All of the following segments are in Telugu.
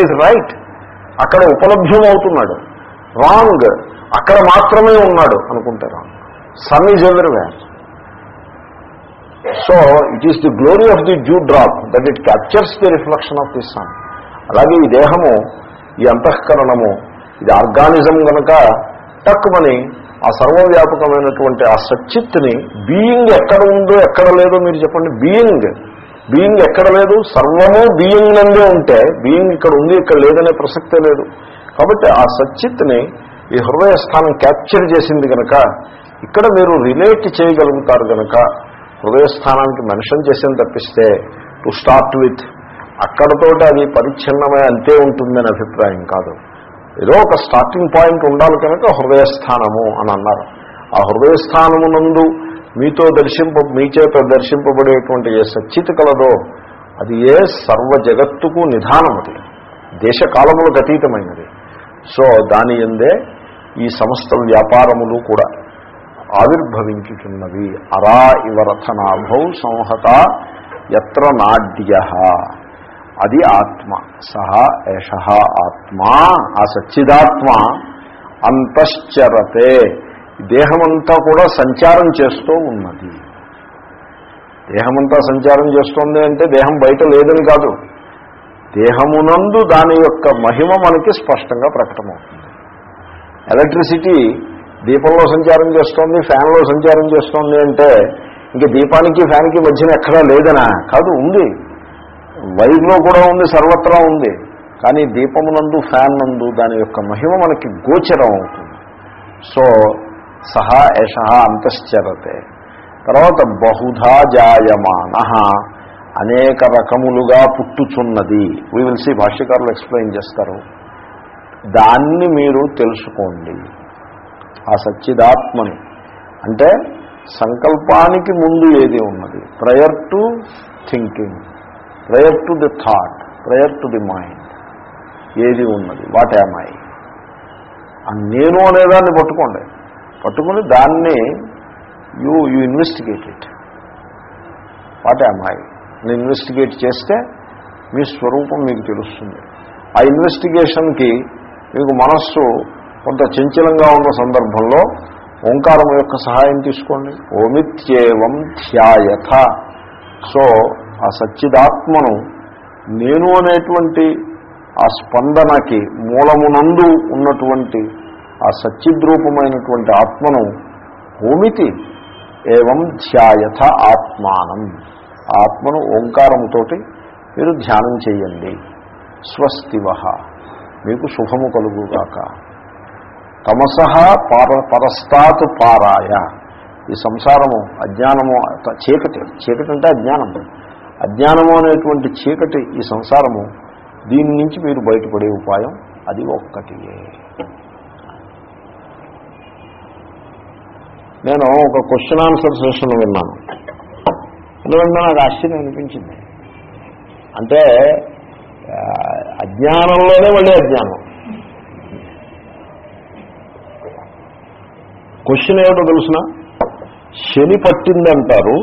Is right. అక్కడ ఉపలభ్యం అవుతున్నాడు రాంగ్. అక్కడ మాత్రమే ఉన్నాడు అనుకుంటే wrong. Sun is everywhere. So it is the glory of the dew drop that it captures the reflection of the sun అలాగే ఈ దేహము ఈ అంతఃకరణము ఇది ఆర్గానిజం కనుక టక్కుమని ఆ సర్వవ్యాపకమైనటువంటి ఆ సచ్చిత్ని బీయింగ్ ఎక్కడ ఉందో ఎక్కడ లేదో మీరు చెప్పండి. బీయింగ్. బీయింగ్ ఎక్కడ లేదు సర్వము బీయింగ్ నందే ఉంటే బీయింగ్ ఇక్కడ ఉంది ఇక్కడ లేదనే ప్రసక్తే లేదు. కాబట్టి ఆ సచ్చిత్ని ఈ హృదయ స్థానం క్యాప్చర్ చేసింది కనుక ఇక్కడ మీరు రిలేట్ చేయగలుగుతారు కనుక హృదయ స్థానానికి మెన్షన్ చేసిన తప్పిస్తే టు స్టార్ట్ విత్ అక్కడతోటి అది పరిచ్ఛిన్నమై అంతే ఉంటుందని అభిప్రాయం కాదు. ఏదో ఒక స్టార్టింగ్ పాయింట్ ఉండాలి కనుక హృదయస్థానము అని అన్నారు. ఆ హృదయస్థానమునందు మీతో దర్శింప మీ చేత దర్శింపబడేటువంటి ఏ సచ్చిత కలదో అది ఏ సర్వ జగత్తుకు నిధానం అది. దేశకాలములకు అతీతమైనది. సో దాని ఎందే ఈ సమస్త వ్యాపారములు కూడా ఆవిర్భవించుచున్నవి. అరా ఇవరథనాభౌ సంహత ఎత్ర నాడ్య. అది ఆత్మ. సహ ఏష ఆత్మా. ఆ సచ్చిదాత్మ అంతశ్చరతే. దేహమంతా కూడా సంచారం చేస్తూ ఉన్నది. దేహమంతా సంచారం చేస్తోంది అంటే దేహం బయట లేదని కాదు. దేహమునందు దాని యొక్క మహిమ మనకి స్పష్టంగా ప్రకటమవుతుంది. ఎలక్ట్రిసిటీ దీపంలో సంచారం చేస్తోంది ఫ్యాన్లో సంచారం చేస్తోంది అంటే ఇంక దీపానికి ఫ్యాన్కి మధ్యన ఎక్కడా లేదనా? కాదు ఉంది. వైర్లో కూడా ఉంది సర్వత్రా ఉంది. కానీ దీపమునందు ఫ్యాన్ నందు దాని యొక్క మహిమ మనకి గోచరం అవుతుంది. సో సహా ఏష అంతశ్చరతే. తర్వాత బహుధా జాయమాన అనేక రకములుగా పుట్టుచున్నది. వీ విల్ భాష్యకారులు ఎక్స్ప్లెయిన్ చేస్తారు. దాన్ని మీరు తెలుసుకోండి. ఆ సచ్చిదాత్మని. అంటే సంకల్పానికి ముందు ఏది ఉన్నది? Prior to thinking prior to the thought prior to the mind ఏది ఉన్నది? వాట్ ఐ నేను అనేదాన్ని పట్టుకోండి. పట్టుకుని దాన్ని you you investigate it what I నేను ఇన్వెస్టిగేట్ చేస్తే మీ స్వరూపం మీకు తెలుస్తుంది. ఆ ఇన్వెస్టిగేషన్కి మీకు మనస్సు కొంత చంచలంగా ఉన్న సందర్భంలో ఓంకారం యొక్క సహాయం తీసుకోండి. ఓమిత్యేవం ధ్యాయథ సో ఆ సచ్చిదాత్మను నేను అనేటువంటి ఆ స్పందనకి మూలమునందు ఉన్నటువంటి ఆ సచ్చిద్రూపమైనటువంటి ఆత్మను ఓమితి ఏవం ధ్యాయథ ఆత్మానం. ఆత్మను ఓంకారముతోటి మీరు ధ్యానం చేయండి. స్వస్తివ మీకు శుభము కలుగుగాక. తమస పార పరస్తాత్ పారాయ. ఈ సంసారము అజ్ఞానము చీకటి చీకటి అంటే అజ్ఞానం. అజ్ఞానము అనేటువంటి చీకటి ఈ సంసారము దీని నుంచి మీరు బయటపడే ఉపాయం అది ఒక్కటియే. నేను ఒక క్వశ్చన్ ఆన్సర్ సెషన్ విన్నాను. ఎందుకంటే నాకు ఆశ్చర్యం అనిపించింది. అంటే అజ్ఞానంలోనే మళ్ళీ అజ్ఞానం. క్వశ్చన్ ఏమిటో తెలుసిన? శని పట్టిందంటారు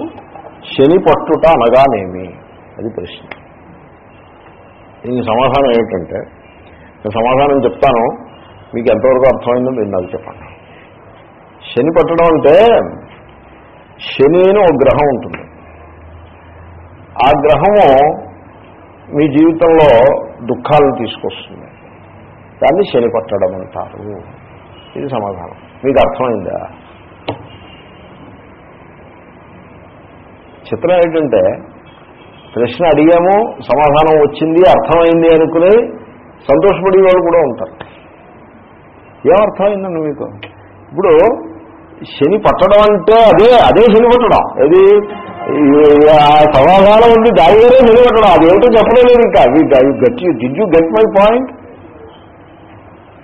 శని పట్టుట అనగానేమి? అది ప్రశ్న. దీనికి సమాధానం ఏమిటంటే నేను సమాధానం చెప్తాను మీకు ఎంతవరకు అర్థమైందో మీరు నాకు చెప్పండి. శని పట్టడం అంటే శని అని ఒక గ్రహం ఉంటుంది. ఆ గ్రహము మీ జీవితంలో దుఃఖాలను తీసుకొస్తుంది. దాన్ని శని పట్టడం అంటారు. ఇది సమాధానం. మీకు అర్థమైందా? చిత్రం ఏంటంటే ప్రశ్న అడిగాము సమాధానం వచ్చింది అర్థమైంది అనుకుని సంతోషపడే వాళ్ళు కూడా ఉంటారు. ఏం అర్థమైందండి మీకు? ఇప్పుడు శని పట్టడం అంటే అదే అదే శని పట్టడం? అది సమాధానం ఉంది దాని వేరే శని పట్టడం? అదేమిటో చెప్పడం లేదు ఇంకా. గట్టి did you get my point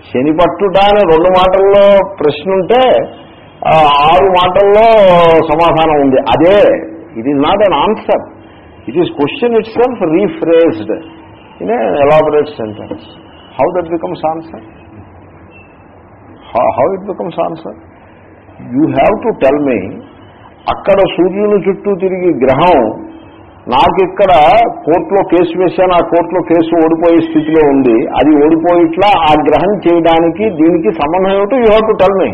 శని పట్టుట అని రెండు మాటల్లో ప్రశ్న ఉంటే ఆరు మాటల్లో సమాధానం ఉంది. అదే it is not an answer it is question itself rephrased in elaborate sentence how that becomes answer how it becomes answer you have to tell me అక్కడ సూర్యుని చుట్టూ తిరిగి గ్రహం నాకు ఇక్కడ కోర్టులో కేసు వేశాను ఆ కోర్టులో కేసు ఓడిపోయే స్థితిలో ఉంది. అది ఓడిపోయిట్లా ఆ గ్రహం చేయడానికి దీనికి సంబంధం ఏమిటో you have to tell me.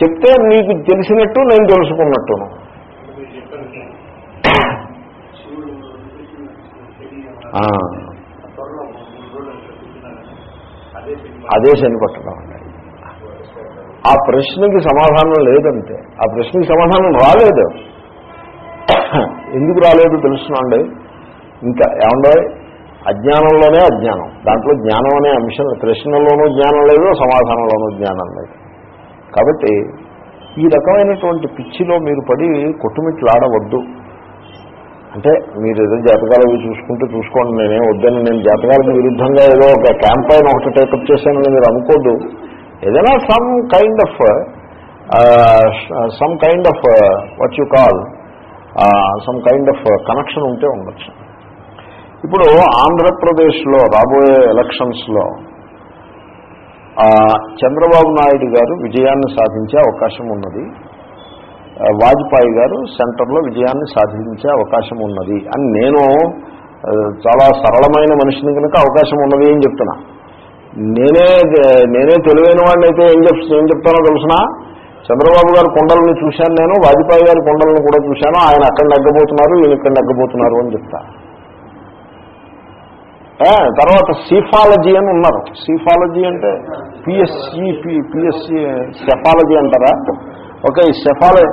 చెప్తే నీకు తెలిసినట్టు నేను తెలుసుకున్నట్టును. అదే శని పట్టడం ఆ ప్రశ్నకి సమాధానం లేదంటే ఆ ప్రశ్నకి సమాధానం రాలేదు. ఎందుకు రాలేదు తెలుసునండి? ఇంకా ఏమండో? అజ్ఞానంలోనే అజ్ఞానం. దాంట్లో జ్ఞానం అనే అంశం ప్రశ్నలోనూ జ్ఞానం లేదు సమాధానంలోనూ జ్ఞానం లేదు. కాబట్టి ఈ రకమైనటువంటి పిచ్చిలో మీరు పడి కొట్టుమిట్లాడవద్దు. అంటే మీరు ఏదో జాతకాలు అవి చూసుకుంటూ చూసుకోండి నేనేం వద్దని నేను జాతకాలకు విరుద్ధంగా ఏదో ఒక క్యాంపైన్ ఒకటి టేకప్ చేశానని మీరు అనుకోద్దు. ఏదైనా some kind of some kind of what you call some kind of connection ఉంటే ఉండొచ్చు. ఇప్పుడు ఆంధ్రప్రదేశ్లో రాబోయే ఎలక్షన్స్లో చంద్రబాబు నాయుడు గారు విజయాన్ని సాధించే అవకాశం ఉన్నది. వాజ్పాయి వాజ్పేయి గారు సెంటర్లో విజయాన్ని సాధించే అవకాశం ఉన్నది. అని నేను చాలా సరళమైన మనిషిని కనుక అవకాశం ఉన్నది అని చెప్తున్నా. నేనే నేనే తెలివైన వాడిని అయితే ఏం చెప్ ఏం చెప్తానో తెలిసిన? చంద్రబాబు గారు కొండలను చూశాను నేను వాజ్పేయి గారి కొండలను కూడా చూశాను ఆయన అక్కడ నెగ్గబోతున్నారు ఈయన ఇక్కడ నెగ్గబోతున్నారు అని చెప్తా. తర్వాత సీఫాలజీ అని ఉన్నారు. సీఫాలజీ అంటే పిఎస్సి పిఎస్సి సెఫాలజీ అంటారా? ఓకే ఈ సెఫాలజీ.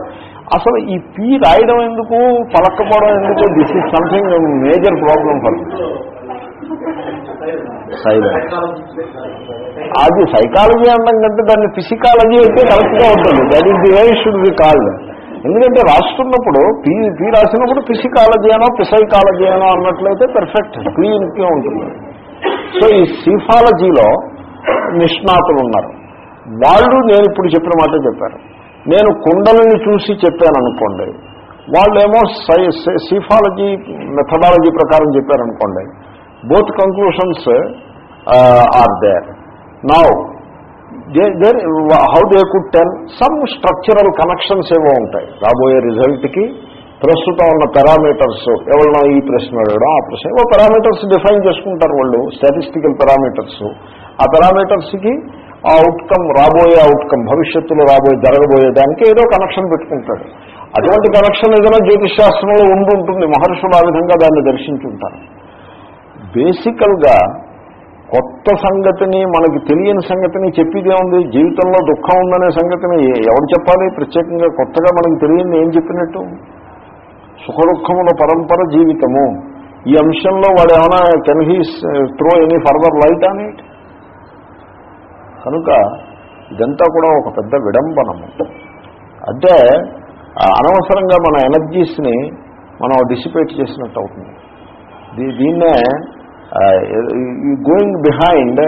అసలు ఈ పీ రాయడం ఎందుకు పలకపోవడం ఎందుకు? This is something major problem for silent. అది సైకాలజీ అనడం కంటే దాన్ని ఫిజికాలజీ అయితే కరెక్ట్గా ఉంటుంది. That is the way should be called ఎందుకంటే రాస్తున్నప్పుడు పి పీ రాసినప్పుడు ఫిజికాలజీ అనో పిసైకాలజీ అనో అన్నట్లయితే పెర్ఫెక్ట్ క్లీన్గా ఉంటుంది. సో ఈ సిఫాలజీలో నిష్ణాతులు ఉన్నారు. వాళ్ళు నేను ఇప్పుడు చెప్పిన మాట చెప్పారు. నేను కుండలని చూసి చెప్పాను అనుకోండి. వాళ్ళేమో సై సీఫాలజీ మెథడాలజీ ప్రకారం చెప్పారనుకోండి. Both conclusions are there now there how they could tell some structural connections ఏవో ఉంటాయి. రాబోయే రిజల్ట్కి ప్రస్తుతం ఉన్న పారామీటర్స్ ఎవరినో ఈ ప్రశ్న అడగడం ఆ ప్రశ్న ఏవో పారామీటర్స్ డిఫైన్ చేసుకుంటారు వాళ్ళు స్టాటిస్టికల్ పారామీటర్స్ ఆ పారామీటర్స్కి ఆ అవుట్కమ్ రాబోయే అవుట్కమ్ భవిష్యత్తులో రాబోయే జరగబోయే దానికి ఏదో కనెక్షన్ పెట్టుకుంటాడు. అటువంటి కనెక్షన్ ఏదైనా జ్యోతిష్ శాస్త్రంలో ఉండి ఉంటుంది. మహర్షులు ఆ విధంగా దాన్ని దర్శించుంటారు బేసికల్గా కొత్త సంగతిని మనకి తెలియని సంగతిని చెప్పేదే ఉంది జీవితంలో దుఃఖం ఉందనే సంగతిని ఎవరు చెప్పాలి? ప్రత్యేకంగా కొత్తగా మనకి తెలియని ఏం చెప్పినట్టు? సుఖ దుఃఖముల పరంపర జీవితము. ఈ అంశంలో వాడు ఏమైనా can he throw any further light అని కనుక ఇదంతా కూడా ఒక పెద్ద విడంబనము. అంటే అనవసరంగా మన ఎనర్జీస్ని మనం డిసిపేట్ చేసినట్టు అవుతుంది. దీన్నే going behind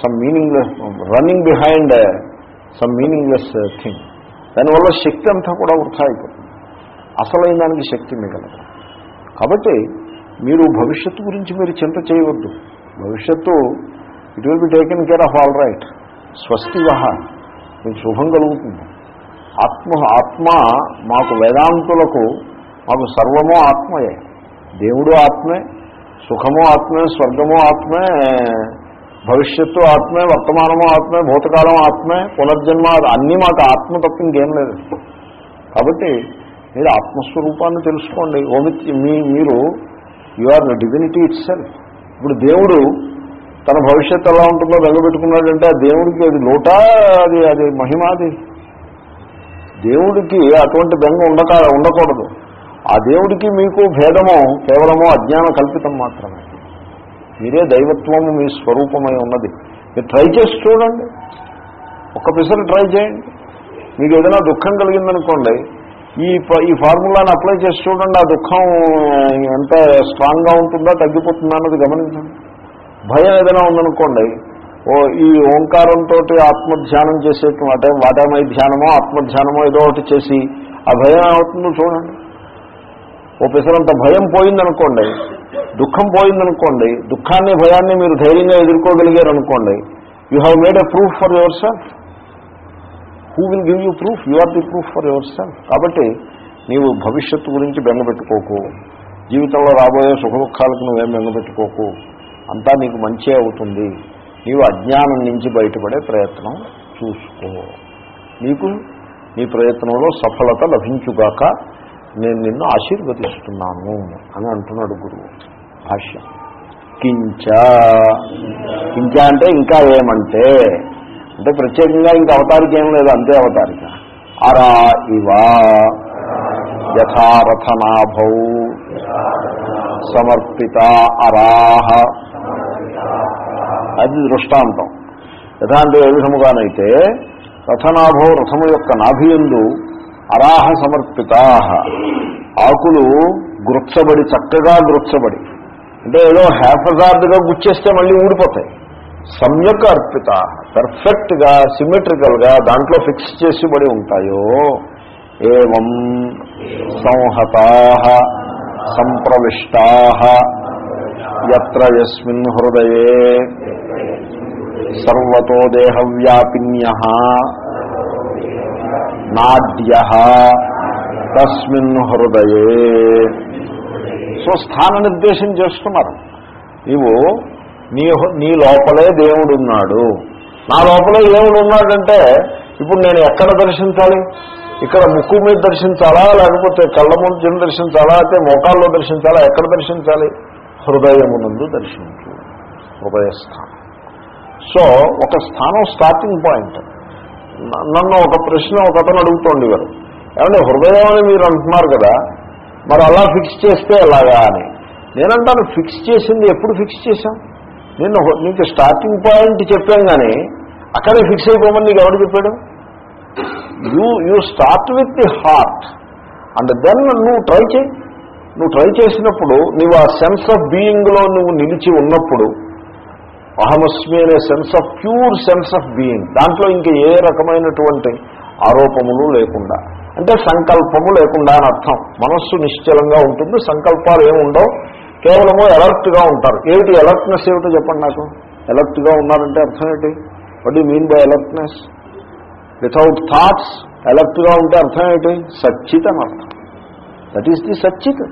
some meaningless running behind some meaningless thing దానివల్ల శక్తి అంతా కూడా వృథా అయిపోతుంది అసలైన దానికి శక్తి మిగలదు. కాబట్టి మీరు భవిష్యత్తు గురించి మీరు చింత చేయవద్దు. భవిష్యత్తు it will be taken care of all right స్వస్తి వహ మీకు శుభం కలుగుతుంది. ఆత్మ ఆత్మ మాకు వేదాంతులకు మాకు సర్వము ఆత్మయే. దేవుడు ఆత్మే సుఖము ఆత్మే స్వర్గము ఆత్మే భవిష్యత్తు ఆత్మే వర్తమానము ఆత్మే భూతకాలం ఆత్మే పునర్జన్మ అన్నీ మాకు ఆత్మ తప్ప ఇంకేం లేదు. కాబట్టి మీరు ఆత్మస్వరూపాన్ని తెలుసుకోండి. ఓమిత్ మీ మీరు you are divinity itself ఇప్పుడు దేవుడు తన భవిష్యత్తు ఎలా ఉంటుందో వెంగబెట్టుకున్నాడంటే ఆ దేవుడికి అది లోటా అది అది మహిమ అది. దేవుడికి అటువంటి బెంగ ఉండక ఉండకూడదు. ఆ దేవుడికి మీకు భేదము కేవలము అజ్ఞాన కల్పితం మాత్రమే. మీరే దైవత్వము మీ స్వరూపమై ఉన్నది. మీరు ట్రై చేసి చూడండి. ఒక్క పిసరు ట్రై చేయండి. మీకు ఏదైనా దుఃఖం కలిగిందనుకోండి ఈ ఈ ఫార్ములాని అప్లై చేసి చూడండి. ఆ దుఃఖం ఎంత స్ట్రాంగ్గా ఉంటుందో తగ్గిపోతుందా అన్నది గమనించండి. భయం ఏదైనా ఉందనుకోండి ఓ ఈ ఓంకారంతో ఆత్మధ్యానం చేసేటువంటి వాటేమై ధ్యానమో ఆత్మధ్యానమో ఏదో ఒకటి చేసి ఆ భయం ఏమవుతుందో చూడండి. ఓ పిసరంత భయం పోయిందనుకోండి దుఃఖం పోయిందనుకోండి దుఃఖాన్ని భయాన్ని మీరు ధైర్యంగా ఎదుర్కోగలిగారు అనుకోండి you have made a proof for yourself who will give you proof you are the proof for yourself కాబట్టి నీవు భవిష్యత్తు గురించి బెంగపెట్టుకోకు. జీవితంలో రాబోయే సుఖ దుఃఖాలకు నువ్వేం బెంగపెట్టుకోకు. అంతా నీకు మంచి అవుతుంది. నీవు అజ్ఞానం నుంచి బయటపడే ప్రయత్నం చూసుకో. నీకు నీ ప్రయత్నంలో సఫలత లభించుగాక నేను నిన్ను ఆశీర్వదిస్తున్నాను అని అంటున్నాడు గురువు. భాష్యం. కించ. కించ అంటే ఇంకా ఏమంటే అంటే ప్రత్యేకంగా ఇంకా అవతారిక ఏం లేదు అంతే అవతారిక. అరా ఇవా. యథారథనాభౌ. సమర్పిత అరాహ. అది దృష్టాంతం. యథా అంటే ఏ విధముగానైతే రథనాభో రథము యొక్క నాభియందు అరాహ సమర్పితా ఆకులు గృప్సబడి చక్కగా గృప్సబడి. అంటే ఏదో హ్యాఫజార్డ్గా గుచ్చేస్తే మళ్ళీ ఊడిపోతాయి. సమ్యక్ అర్పిత. పర్ఫెక్ట్గా సిమెట్రికల్గా దాంట్లో ఫిక్స్ చేసి పడి ఉంటాయో. ఏం సంహతా సంప్రవిష్టా. ఎత్ర యస్మిన్ హృదయే. సర్వతో దేహవ్యాపిన్య. నాడ్య తస్మిన్ హృదయే. సో స్థాన నిర్దేశం చేస్తున్నారు నీవు నీ నీ లోపలే దేవుడు ఉన్నాడు నా లోపలే దేవుడు ఉన్నాడంటే ఇప్పుడు నేను ఎక్కడ దర్శించాలి? ఇక్కడ ముక్కు మీద దర్శించాలా? లేకపోతే కళ్ళ ముందు దర్శించాలా? అయితే మోకాల్లో దర్శించాలా? ఎక్కడ దర్శించాలి? హృదయమునందు దర్శించు. హృదయస్థానం. సో ఒక స్థానం స్టార్టింగ్ పాయింట్ నన్ను ఒక ప్రశ్న ఒక అతను అడుగుతోండి ఏమంటే హృదయం అని మీరు అంటున్నారు కదా మరి అలా ఫిక్స్ చేస్తే ఎలాగా అని. నేనంటాను ఫిక్స్ చేసింది ఎప్పుడు ఫిక్స్ చేశాం? నేను నీకు స్టార్టింగ్ పాయింట్ చెప్పాం కానీ అక్కడే ఫిక్స్ అయిపోమని నీకు ఎవరు చెప్పాడు? You you start with the heart and then నువ్వు ట్రై చేయి. నువ్వు ట్రై చేసినప్పుడు నువ్వు ఆ సెన్స్ ఆఫ్ బీయింగ్లో నువ్వు నిలిచి ఉన్నప్పుడు అహమస్మి అనే sense of pure sense of being దాంట్లో ఇంకా ఏ రకమైనటువంటి ఆరోపములు లేకుండా. అంటే సంకల్పము లేకుండా అని అర్థం. మనస్సు నిశ్చలంగా ఉంటుంది సంకల్పాలు ఏమి ఉండవు. కేవలము ఎలర్ట్గా ఉంటారు. ఏమిటి ఎలర్ట్నెస్ ఏమిటో చెప్పండి నాకు? ఎలర్ట్గా ఉన్నారంటే అర్థం ఏంటి? What you mean by alertness without thoughts ఎలర్ట్గా ఉంటే అర్థం ఏంటి? సచ్చిత్ అని అర్థం. That is the సచ్చిత్.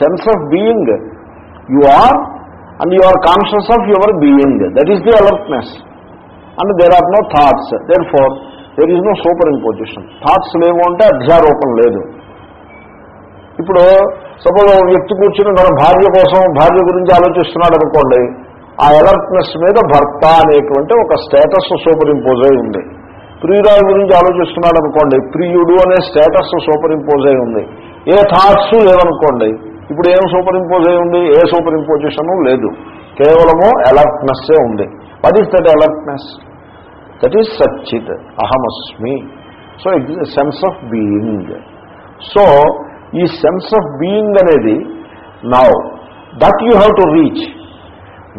Sense of being you are and you are conscious of your being that is the alertness and there are no thoughts therefore there is no superimposition thoughts లేవు అంటే అధ్యారోపణ లేదు. ఇప్పుడు సపోజ్ ఒక వ్యక్తి కూర్చుని తన భార్య కోసం భార్య గురించి ఆలోచిస్తున్నాడు అనుకోండి ఆ అలర్ట్నెస్ మీద భర్త అనేటువంటి ఒక స్టేటస్ సూపర్ ఇంపోజ్ అయి ఉంది. ప్రియురాలు గురించి ఆలోచిస్తున్నాడు అనుకోండి ప్రియుడు అనే స్టేటస్ సూపర్ ఇంపోజ్ అయి ఉంది. ఏ థాట్స్ లేవనుకోండి ఇప్పుడు ఏం సూపర్ ఇంపోజ్ అయి ఉంది? ఏ సూపర్ ఇంపోజిషను లేదు. కేవలము అలర్ట్నెస్సే ఉంది. What is that alertness that is సచ్చిత్. అహమస్మి. So sense of being so ఈ సెన్స్ ఆఫ్ బీయింగ్ అనేది now that you have to reach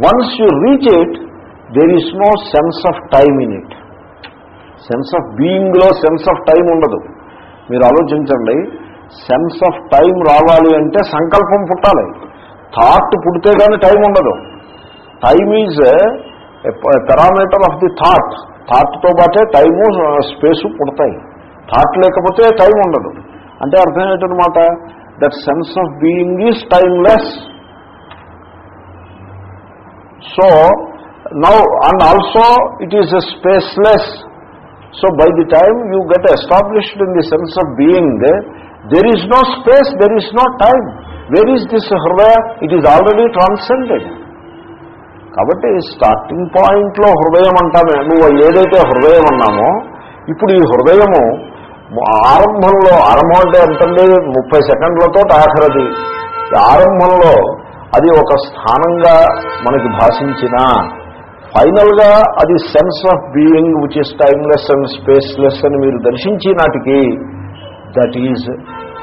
once you reach it there is no sense of time in it sense of బీయింగ్లో sense of time ఉండదు. మీరు ఆలోచించండి. సెన్స్ ఆఫ్ టైం రావాలి అంటే సంకల్పం పుట్టాలి. థాట్ పుడితే కానీ టైం ఉండదు. Time is parameter of the thought. థాట్తో పాటే టైము స్పేసు పుడతాయి. థాట్ లేకపోతే టైం ఉండదు. అంటే అర్థం ఏంటనమాట that sense of being is timeless so now and also it is spaceless so by the time you get established in the sense of being there is no space there is no time where is this హృదయ ఇట్ ఈజ్ ఆల్రెడీ ట్రాన్సెండెడ్ కాబట్టి స్టార్టింగ్ పాయింట్లో హృదయం అంటామే. నువ్వు ఏదైతే హృదయం అన్నామో ఇప్పుడు ఈ హృదయము ఆరంభంలో ఆరంభం అంటే ఎంతండి? ముప్పై సెకండ్లతో ఆఖరది. ఆరంభంలో అది ఒక స్థానంగా మనకి భాషించిన. ఫైనల్గా అది sense of being which is timeless and spaceless అని మీరు దర్శించి నాటికి that is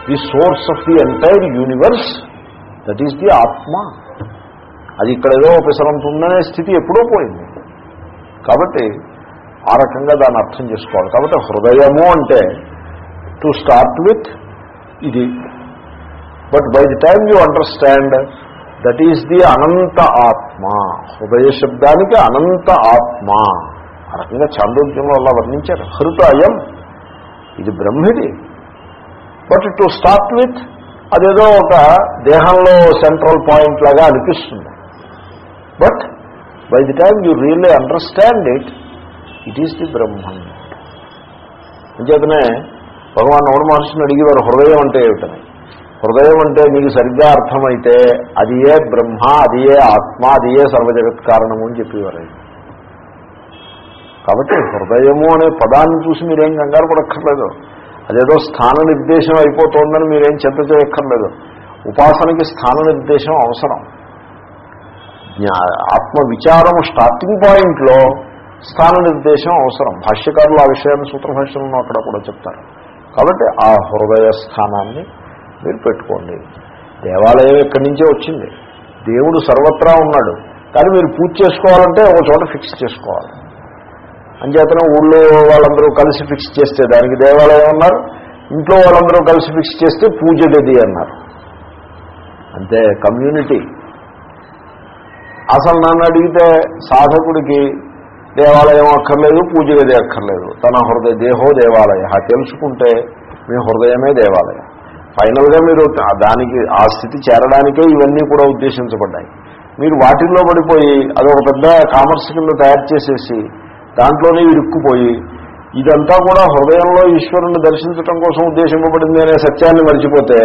the source of the entire universe that is the ఆత్మ. అది ఇక్కడ ఏదో ఉపసరంతుందనే స్థితి ఎప్పుడో పోయింది. కాబట్టి ఆ రకంగా దాన్ని అర్థం చేసుకోవాలి. కాబట్టి హృదయము అంటే టు స్టార్ట్ విత్ ఇది. But by the time you understand that is the అనంత ఆత్మ హృదయ శబ్దానికి అనంత ఆత్మ. ఆ రకంగా చాంద్రోద్యంలో అలా వర్ణించారు. హృదయం ఇది బ్రహ్మిది. బట్ టు స్టార్ట్ విత్ అదేదో ఒక దేహంలో సెంట్రల్ పాయింట్ లాగా అనిపిస్తుంది. But by the time you really understand it it is the Brahman అంచేతనే భగవాన్ నవడ మహర్షిని అడిగేవారు హృదయం అంటే ఏమిటని? హృదయం అంటే మీకు సరిగ్గా అర్థమైతే అది ఏ బ్రహ్మ అది ఏ ఆత్మ అది ఏ సర్వజగత్ కారణము అని చెప్పేవారు. కాబట్టి హృదయము అనే పదాన్ని చూసి మీరేం కంగారు పడక్కర్లేదు. అదేదో స్థాన నిర్దేశం అయిపోతుందని మీరేం చింత చేయక్కర్లేదు. ఉపాసనకి స్థాన నిర్దేశం అవసరం. జ్ఞా ఆత్మ విచారం స్టార్టింగ్ పాయింట్లో స్థాన నిర్దేశం అవసరం. భాష్యకారులు ఆ విషయాన్ని సూత్రభాష్యంలో అక్కడ కూడా చెప్తారు. కాబట్టి ఆ హృదయ స్థానాన్ని మీరు పెట్టుకోండి. దేవాలయం ఎక్కడి నుంచే వచ్చింది. దేవుడు సర్వత్రా ఉన్నాడు. కానీ మీరు పూజ చేసుకోవాలంటే ఒక చోట ఫిక్స్ చేసుకోవాలి. అంచేతన ఊళ్ళో వాళ్ళందరూ కలిసి ఫిక్స్ చేస్తే దానికి దేవాలయం అన్నారు ఇంట్లో వాళ్ళందరూ కలిసి ఫిక్స్ చేస్తే పూజ గది అన్నారు. అంతే కమ్యూనిటీ అసలు నన్ను అడిగితే సాధకుడికి దేవాలయం అక్కర్లేదు పూజ గది అక్కర్లేదు. తన హృదయ దేహో దేవాలయ. తెలుసుకుంటే మీ హృదయమే దేవాలయం. ఫైనల్గా మీరు దానికి ఆ స్థితి చేరడానికే ఇవన్నీ కూడా ఉద్దేశించబడ్డాయి. మీరు వాటిల్లో పడిపోయి అదొక పెద్ద కామర్స్ కింద తయారు చేసేసి దాంట్లోనే ఇరుక్కుపోయి ఇదంతా కూడా హృదయంలో ఈశ్వరుని దర్శించడం కోసం ఉద్దేశింపబడింది అనే సత్యాన్ని మర్చిపోతే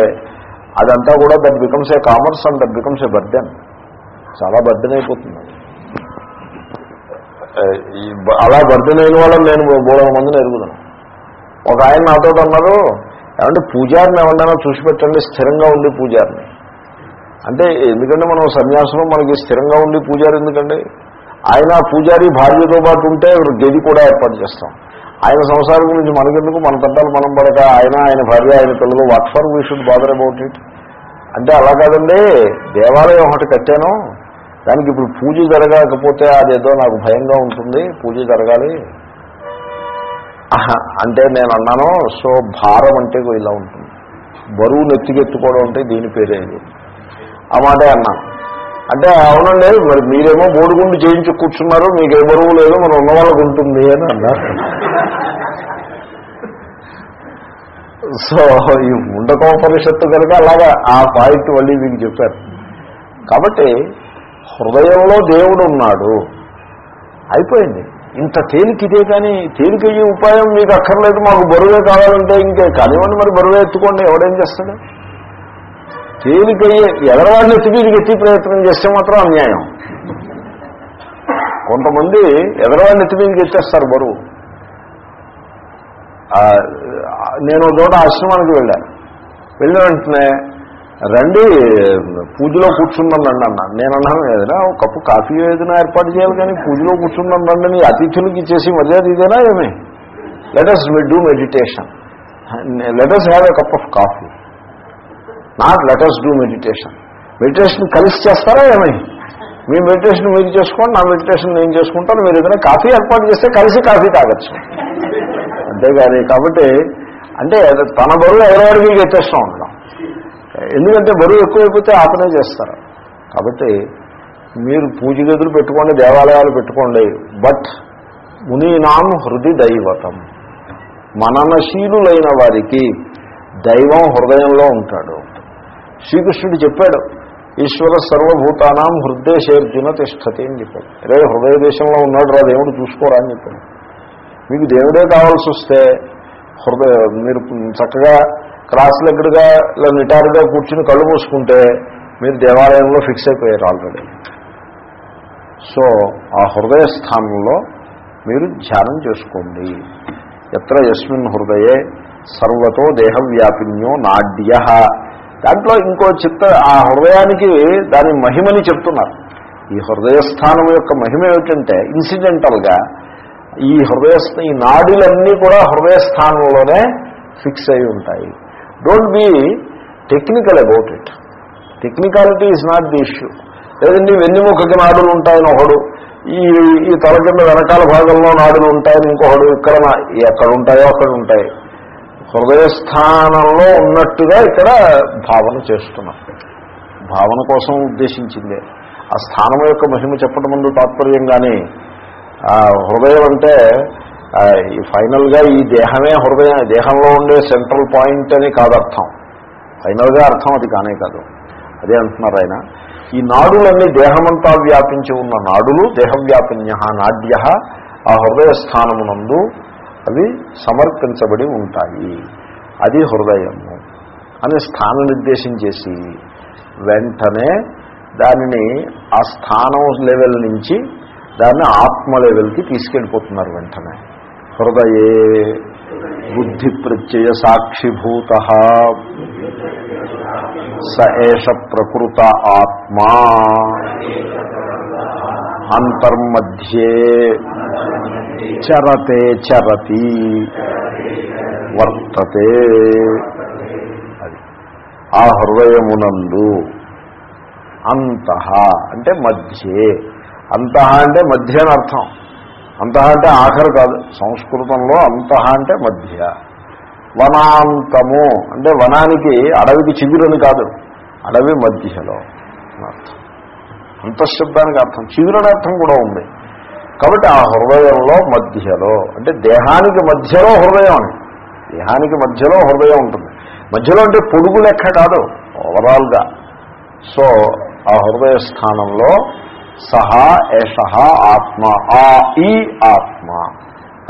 అదంతా కూడా that becomes a commerce and that becomes a burden. చాలా బర్డెన్ అయిపోతుంది. అలా బర్డెన్ అయిన వాళ్ళని నేను మూడు మందిని ఎరుగుదాను. ఒక ఆయన నాతో అన్నారు ఏమంటే పూజారిని ఎవరినైనా చూసి పెట్టండి స్థిరంగా ఉండి పూజారిని. అంటే ఎందుకంటే మనం సన్యాసంలో మనకి స్థిరంగా ఉండి పూజారి ఎందుకండి? ఆయన పూజారి భార్యతో పాటు ఉంటే గది కూడా ఏర్పాటు చేస్తాం. ఆయన సంసారం గురించి మనకెందుకు? మన పెద్దలు మనం పడక. ఆయన ఆయన భార్య ఆయన పిల్లలు. What for we should bother about it అంటే అలా కాదండి. దేవాలయం ఒకటి కట్టాను. దానికి ఇప్పుడు పూజ జరగకపోతే అదేదో నాకు భయంగా ఉంటుంది. పూజ జరగాలి. అంటే నేను అన్నాను సో భారం అంటే ఇలా ఉంటుంది. బరువు నెత్తికెత్తుకోవడం అంటే దీని పేరే ఆ మాటే అన్నాను అంటే అవునండి మరి మీరేమో బోడిగుండు చేయించి కూర్చున్నారు మీకు ఏ బరువు లేదు మనం ఉన్న వాళ్ళకు ఉంటుంది అని అన్నారు. సో ఈ ముండకోపనిషత్తు కనుక అలాగా ఆ పాయింట్ మళ్ళీ మీకు చెప్పారు. కాబట్టి హృదయంలో దేవుడు ఉన్నాడు. అయిపోయింది. ఇంత తేలికిదే కానీ తేలికయ్యే ఉపాయం మీకు అక్కర్లేదు మాకు బరువే కావాలంటే ఇంకే. కానివ్వండి మరి బరువే ఎత్తుకోండి ఎవడేం చేస్తాడు? తేలికయ్యే ఎదరవాడిని ఎత్తి మీదకి ఎత్తి ప్రయత్నం చేస్తే మాత్రం అన్యాయం. కొంతమంది ఎదరవాడిని ఎత్తి ఎత్తేస్తారు బరువు. నేను చోట ఆశ్రమానికి వెళ్ళాను. వెళ్ళిన వెంటనే రండి పూజలో కూర్చుందాం రండి అన్న. నేను అన్నాను ఏదైనా ఒక కప్పు కాఫీ ఏదైనా ఏర్పాటు చేయాలి కానీ పూజలో కూర్చుందాం రండి అని అతిథులకి చేసి మర్యాద ఇదేనా ఏమి? Let's do meditation let's have a cup of coffee not let's do meditation. Meditation కలిసి చేస్తారా ఏమై? మీ మెడిటేషన్ మీరు చేసుకోండి నా మెడిటేషన్ నేను చేసుకుంటాను మీరు ఏదైనా కాఫీ ఏర్పాటు చేస్తే కలిసి కాఫీ తాగొచ్చు. అంతేగాని కాబట్టి అంటే తన బరువు ఎవరెవరి ఎత్తేస్తూ ఉండడం. ఎందుకంటే బరువు ఎక్కువైపోతే ఆపనే చేస్తారు. కాబట్టి మీరు పూజ గదులు పెట్టుకోండి దేవాలయాలు పెట్టుకోండి బట్ మునీనాం హృది దైవతం. మననశీలులైన వారికి దైవం హృదయంలో ఉంటాడు. శ్రీకృష్ణుడు చెప్పాడు ఈశ్వర సర్వభూతానాం హృదయశేర్జున తిష్టతి అని చెప్పాడు. రే హృదయ దేశంలో ఉన్నాడు రా దేవుడు చూసుకోరా అని చెప్పాడు. మీకు దేవుడే కావాల్సి వస్తే హృదయ మీరు చక్కగా క్రాస్ లెగ్గడుగా ఇలా నిటారుగా కూర్చుని కళ్ళు మూసుకుంటే మీరు దేవాలయంలో ఫిక్స్ అయిపోయారు ఆల్రెడీ. సో ఆ హృదయ స్థానంలో మీరు ధ్యానం చేసుకోండి. ఎత్ర యస్మిన్ హృదయే సర్వతో దేహవ్యాపిన్యో నాడ్య దాంట్లో ఇంకో చిత్త ఆ హృదయానికి దాని మహిమని చెప్తున్నారు. ఈ హృదయస్థానం యొక్క మహిమ ఏమిటంటే ఇన్సిడెంటల్గా ఈ హృదయ ఈ నాడులన్నీ కూడా హృదయస్థానంలోనే ఫిక్స్ అయి ఉంటాయి. Don't be technical about it technicality is not the issue లేదండి వెన్నెముకకి నాడులు ఉంటాయని ఒకడు ఈ ఈ తల కింద వెనకాల భాగంలో నాడులు ఉంటాయని ఇంకొకడు ఇక్కడ ఎక్కడ ఉంటాయో అక్కడ ఉంటాయి. హృదయస్థానంలో ఉన్నట్టుగా ఇక్కడ భావన చేస్తున్నాం భావన కోసం ఉద్దేశించిందే. ఆ స్థానం యొక్క మహిమ చెప్పడం ముందు తాత్పర్యం కానీ హృదయం అంటే ఈ ఫైనల్గా ఈ దేహమే హృదయం దేహంలో ఉండే సెంట్రల్ పాయింట్ అని కాదు అర్థం ఫైనల్గా అర్థం అది కానే కాదు. అదే అంటున్నారు ఆయన. ఈ నాడులన్నీ దేహమంతా వ్యాపించి ఉన్న నాడులు దేహవ్యాపిన్య నాడ్య ఆ హృదయ స్థానమునందు అవి సమర్పించబడి ఉంటాయి. అది హృదయము అని స్థాన నిర్దేశం చేసి వెంటనే దానిని ఆ స్థానం లెవెల్ నుంచి దాన్ని ఆత్మ లెవెల్కి తీసుకెళ్ళిపోతున్నారు వెంటనే. హృదయే బుద్ధి ప్రత్యయ సాక్షిభూత స ఏష ప్రకృత ఆత్మా. అంతర్మధ్యే. చరతే చరతి వర్తతే. అది ఆ హృదయమునందు అంతః అంటే మధ్యే. అంత అంటే మధ్య అని అర్థం. అంత అంటే ఆఖరు కాదు. సంస్కృతంలో అంత అంటే మధ్య. వనాంతము అంటే వనానికి అడవికి చిగురని కాదు. అడవి మధ్యలో అర్థం. అంతఃశబ్దానికి అర్థం. చిగురని అర్థం కూడా ఉంది. కాబట్టి ఆ హృదయంలో మధ్యలో అంటే దేహానికి మధ్యలో హృదయం అని దేహానికి మధ్యలో హృదయం ఉంటుంది. మధ్యలో అంటే పొడుగు లెక్క కాదు ఓవరాల్గా. సో ఆ హృదయ స్థానంలో సహా ఏష ఆత్మ ఆ ఈ ఆత్మ.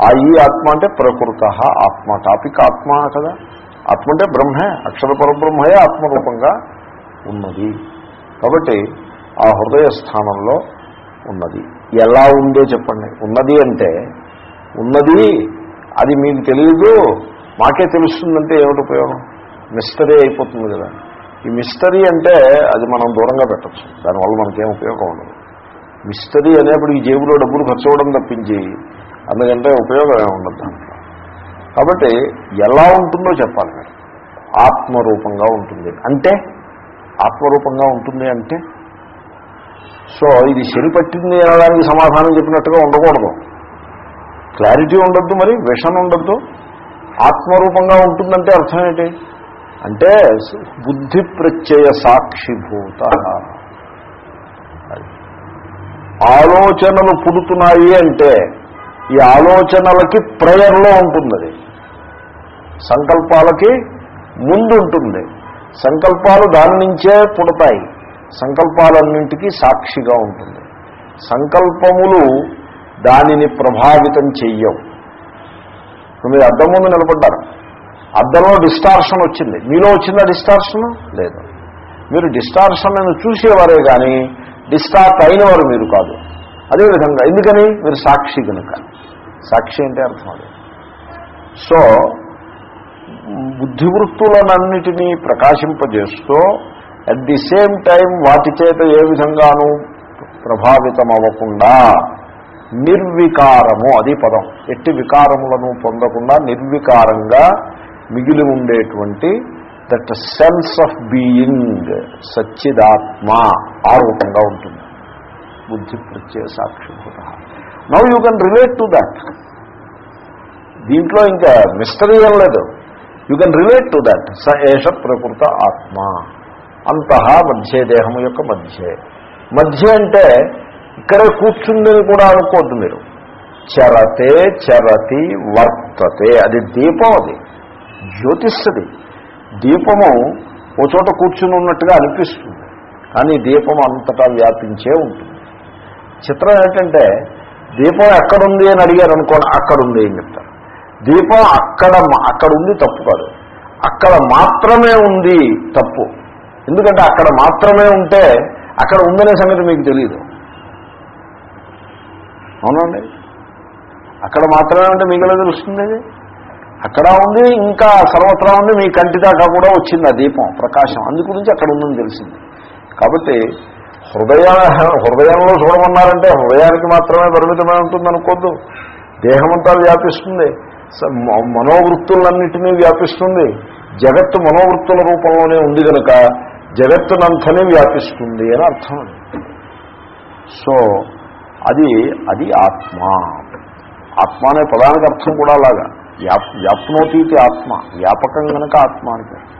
ఆ ఈ ఆత్మ అంటే ప్రకృత ఆత్మ టాపిక్ ఆత్మ కదా. ఆత్మ అంటే బ్రహ్మే అక్షర పరబ్రహ్మయే ఆత్మరూపంగా ఉన్నది. కాబట్టి ఆ హృదయ స్థానంలో ఉన్నది. ఎలా ఉందో చెప్పండి. ఉన్నది అంటే ఉన్నది అది మీకు తెలియదు మాకే తెలుస్తుందంటే ఏమిటి ఉపయోగం? మిస్టరీ అయిపోతుంది కదా. ఈ మిస్టరీ అంటే అది మనం దూరంగా పెట్టచ్చు. దానివల్ల మనకేం ఉపయోగం ఉండదు. మిస్టరీ అనేప్పటికీ జేబులో డబ్బులు ఖర్చు అవ్వడం తప్పించి అందుకంటే ఉపయోగం ఉండదు దాంట్లో. కాబట్టి ఎలా ఉంటుందో చెప్పాలి మీరు. ఆత్మరూపంగా ఉంటుంది. అంటే ఆత్మరూపంగా ఉంటుంది అంటే? సో ఇది సరిపట్టింది అనడానికి సమాధానం చెప్పినట్టుగా ఉండకూడదు. క్లారిటీ ఉండొద్దు మరి విషన్ ఉండొద్దు. ఆత్మరూపంగా ఉంటుందంటే అర్థం ఏంటి? అంటే బుద్ధి ప్రత్యయ సాక్షిభూత ఆలోచనలు పుడుతున్నాయి అంటే ఈ ఆలోచనలకి ప్రేయర్లో ఉంటుంది అది. సంకల్పాలకి ముందు ఉంటుంది సంకల్పాలు దాని నుంచే పుడతాయి. సంకల్పాలన్నింటికీ సాక్షిగా ఉంటుంది. సంకల్పములు దానిని ప్రభావితం చెయ్యవు. ఇప్పుడు మీరు అద్దం ముందు నిలబడ్డారు. అద్దంలో డిస్టార్షన్ వచ్చింది. మీలో వచ్చిందా డిస్టార్షన్? లేదు. మీరు డిస్టార్షన్ చూసేవారే కానీ డిస్టార్ట్ అయినవారు మీరు కాదు. అదేవిధంగా ఎందుకని? మీరు సాక్షి కనుక సాక్షి అంటే అర్థం అది. సో బుద్ధివృత్తులనన్నిటినీ ప్రకాశింపజేస్తూ అట్ ది సేమ్ టైం వాటి చేత ఏ విధంగానూ ప్రభావితం అవ్వకుండా నిర్వికారము అది పదం ఎట్టి వికారములను పొందకుండా నిర్వికారంగా మిగిలి ఉండేటువంటి దట్ సెన్స్ ఆఫ్ బీయింగ్ సచ్చిదాత్మ ఆ రూపంగా ఉంటుంది. బుద్ధి ప్రత్యయ సాక్షిభూత now you can relate to that దీంట్లో ఇంకా మిస్టరీ ఏం లేదు. You can relate to that స ఏష ప్రకృత ఆత్మ. అంతః మధ్య దేహము యొక్క మధ్యే. మధ్య అంటే ఇక్కడే కూర్చుందని కూడా అనుకోవద్దు మీరు. చరతే చరతి వర్తతే. అది దీపం అది. జ్యోతిస్సది దీపము ఓ చోట కూర్చుని ఉన్నట్టుగా అనిపిస్తుంది. కానీ దీపం అంతటా వ్యాపించే ఉంటుంది. చిత్రం ఏంటంటే దీపం ఎక్కడుంది అని అడిగారు అనుకోండి అక్కడుంది అని చెప్తారు. దీపం అక్కడ అక్కడ ఉంది తప్పు కాదు. అక్కడ మాత్రమే ఉంది తప్పు. ఎందుకంటే అక్కడ మాత్రమే ఉంటే అక్కడ ఉందనే సంగతి మీకు తెలియదు అవునండి? అక్కడ మాత్రమే ఉంటే మీకు ఎలా తెలుస్తుంది? అది అక్కడ ఉంది ఇంకా సర్వత్రా ఉంది మీ కంటి దాకా కూడా వచ్చింది ఆ దీపం ప్రకాశం. అందు గురించి అక్కడ ఉందని తెలిసింది. కాబట్టి హృదయ హృదయంలో చూడమన్నారంటే హృదయానికి మాత్రమే పరిమితమై ఉంటుంది అనుకోద్దు దేహమంతా వ్యాపిస్తుంది. మనోవృత్తులన్నింటినీ వ్యాపిస్తుంది. జగత్తు మనోవృత్తుల రూపంలోనే ఉంది కనుక జగత్తునంతనే వ్యాపిస్తుంది అని అర్థం సో అది అది ఆత్మ. ఆత్మ అనే పదానికి అర్థం కూడా అలాగా. వ్యాప్ వ్యాప్నోతీతి ఆత్మ. వ్యాపకం కనుక ఆత్మ అంటే.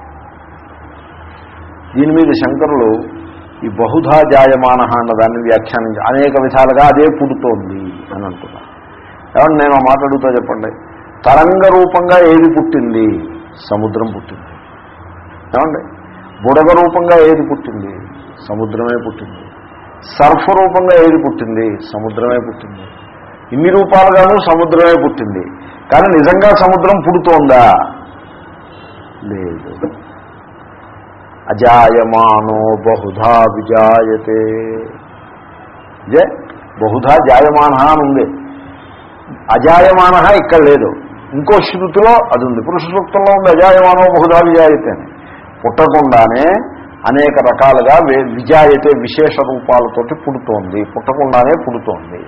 దీని మీద శంకరులు ఈ బహుధా జాయమాన అన్న దాన్ని వ్యాఖ్యానించి అనేక విధాలుగా అదే పుడుతోంది అని అంటున్నారు. ఏమంటే నేను ఆ మాట అడుగుతా చెప్పండి. తరంగ రూపంగా ఏది పుట్టింది? సముద్రం పుట్టింది. ఏమండి? బుడగ రూపంగా ఏది పుట్టింది? సముద్రమే పుట్టింది. సర్ఫ రూపంగా ఏది పుట్టింది? సముద్రమే పుట్టింది. ఇన్ని రూపాలుగాను సముద్రమే పుట్టింది. కానీ నిజంగా సముద్రం పుడుతోందా? లేదు. అజాయమానో బహుధా విజాయతే. ఇదే బహుధా జాయమాన అని ఉంది. అజాయమాన ఇక్కడ లేదు. ఇంకో శృతిలో అది ఉంది. పురుష సూక్తంలో ఉంది అజాయమానో బహుధా విజాయతే అని. పుట్టకుండానే అనేక రకాలుగా వే- విజాయతే విశేష రూపాలతోటి పుడుతోంది. పుట్టకుండానే పుడుతోంది.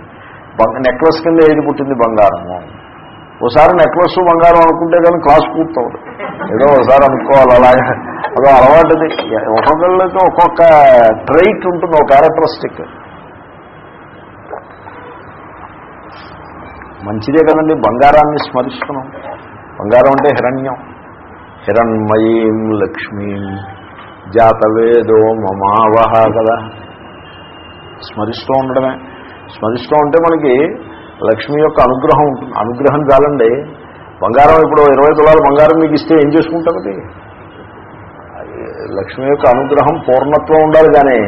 నెక్లెస్ కింద ఏది పుట్టింది? బంగారము. ఓసారి నెక్లెస్ బంగారం అనుకుంటే కానీ క్లాస్ పూర్తవుడు ఏదో ఒకసారి అనుకోవాలి. అలాగే అదో అలవాటుది. ఒక్కొక్కళ్ళకి ఒక్కొక్క ట్రైట్ ఉంటుంది ఒక క్యారెక్టరిస్టిక్. మంచిదే కదండి. బంగారాన్ని స్మరిస్తున్నాం. బంగారం అంటే హిరణ్యం. హిరణ్మయీం లక్ష్మీం. జాతవేదో మమావహ కదా. స్మరిస్తూ ఉండడమే. స్మరిస్తూ ఉంటే మనకి లక్ష్మి యొక్క అనుగ్రహం ఉంటుంది. అనుగ్రహం చాలండి బంగారం ఇప్పుడు ఇరవై తులాలు బంగారం మీకు ఇస్తే ఏం చేసుకుంటుంది లక్ష్మి యొక్క అనుగ్రహం పూర్ణత్వం ఉండాలి కానీ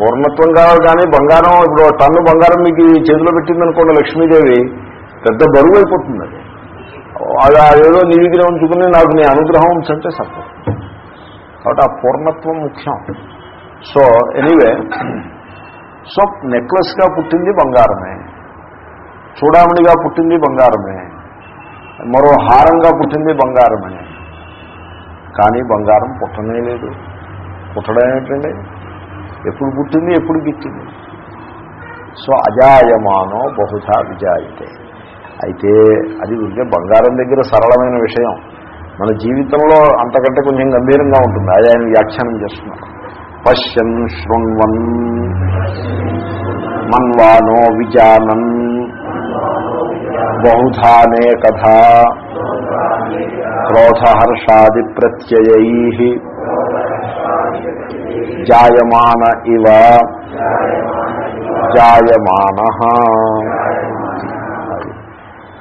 పూర్ణత్వం కావాలి కానీ బంగారం ఇప్పుడు టన్ను బంగారం మీకు చేతిలో పెట్టిందనుకోండి లక్ష్మీదేవి పెద్ద బరువు అయిపోతుంది అది. అది ఏదో నీ దగ్గర ఉంచుకుని నాకు నీ అనుగ్రహం ఉంచంటే సత్వం కాబట్టి ఆ పూర్ణత్వం ముఖ్యం. సో ఎనీవే సో నెక్లెస్గా పుట్టింది బంగారమే. చూడామణిగా పుట్టింది బంగారమే. మరో హారంగా పుట్టింది బంగారమే. కానీ బంగారం పుట్టనే లేదు. పుట్టడం ఏమిటండి ఎప్పుడు పుట్టింది ఎప్పుడు గిట్టింది? సో అజాయమానో బహుశా విజాయితే. అయితే అది ఉంటే బంగారం దగ్గర సరళమైన విషయం. మన జీవితంలో అంతకంటే కొంచెం గంభీరంగా ఉంటుంది. అది ఆయన వ్యాఖ్యానం చేస్తున్నారు. పశ్యన్ శృణ్వన్ మన్వానో విజానన్ బహుధానే కథా క్రోధహర్షాది ప్రత్యయై జాయమాన ఇవ జాయమాన.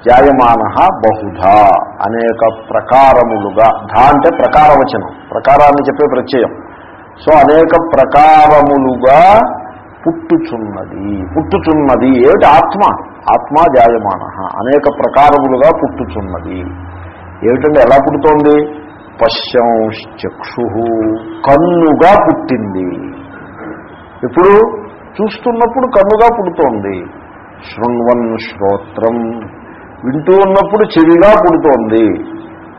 జాయమాన బహుధా అనేక ప్రకారములుగా. ధా అంటే ప్రకారవచనం. ప్రకారాన్ని చెప్పే ప్రత్యయం. సో అనేక ప్రకారములుగా పుట్టుచున్నది. పుట్టుచున్నది. ఏమిటి? ఆత్మ. ఆత్మ జాయమాన అనేక ప్రకారములుగా పుట్టుచున్నది. ఏమిటంటే ఎలా పుడుతోంది? పశ్యంశ్చక్షు. కన్నుగా పుట్టింది. ఇప్పుడు చూస్తున్నప్పుడు కన్నుగా పుడుతోంది. శృణ్వన్ శ్రోత్రం. వింటూ ఉన్నప్పుడు చెవిగా పుడుతోంది.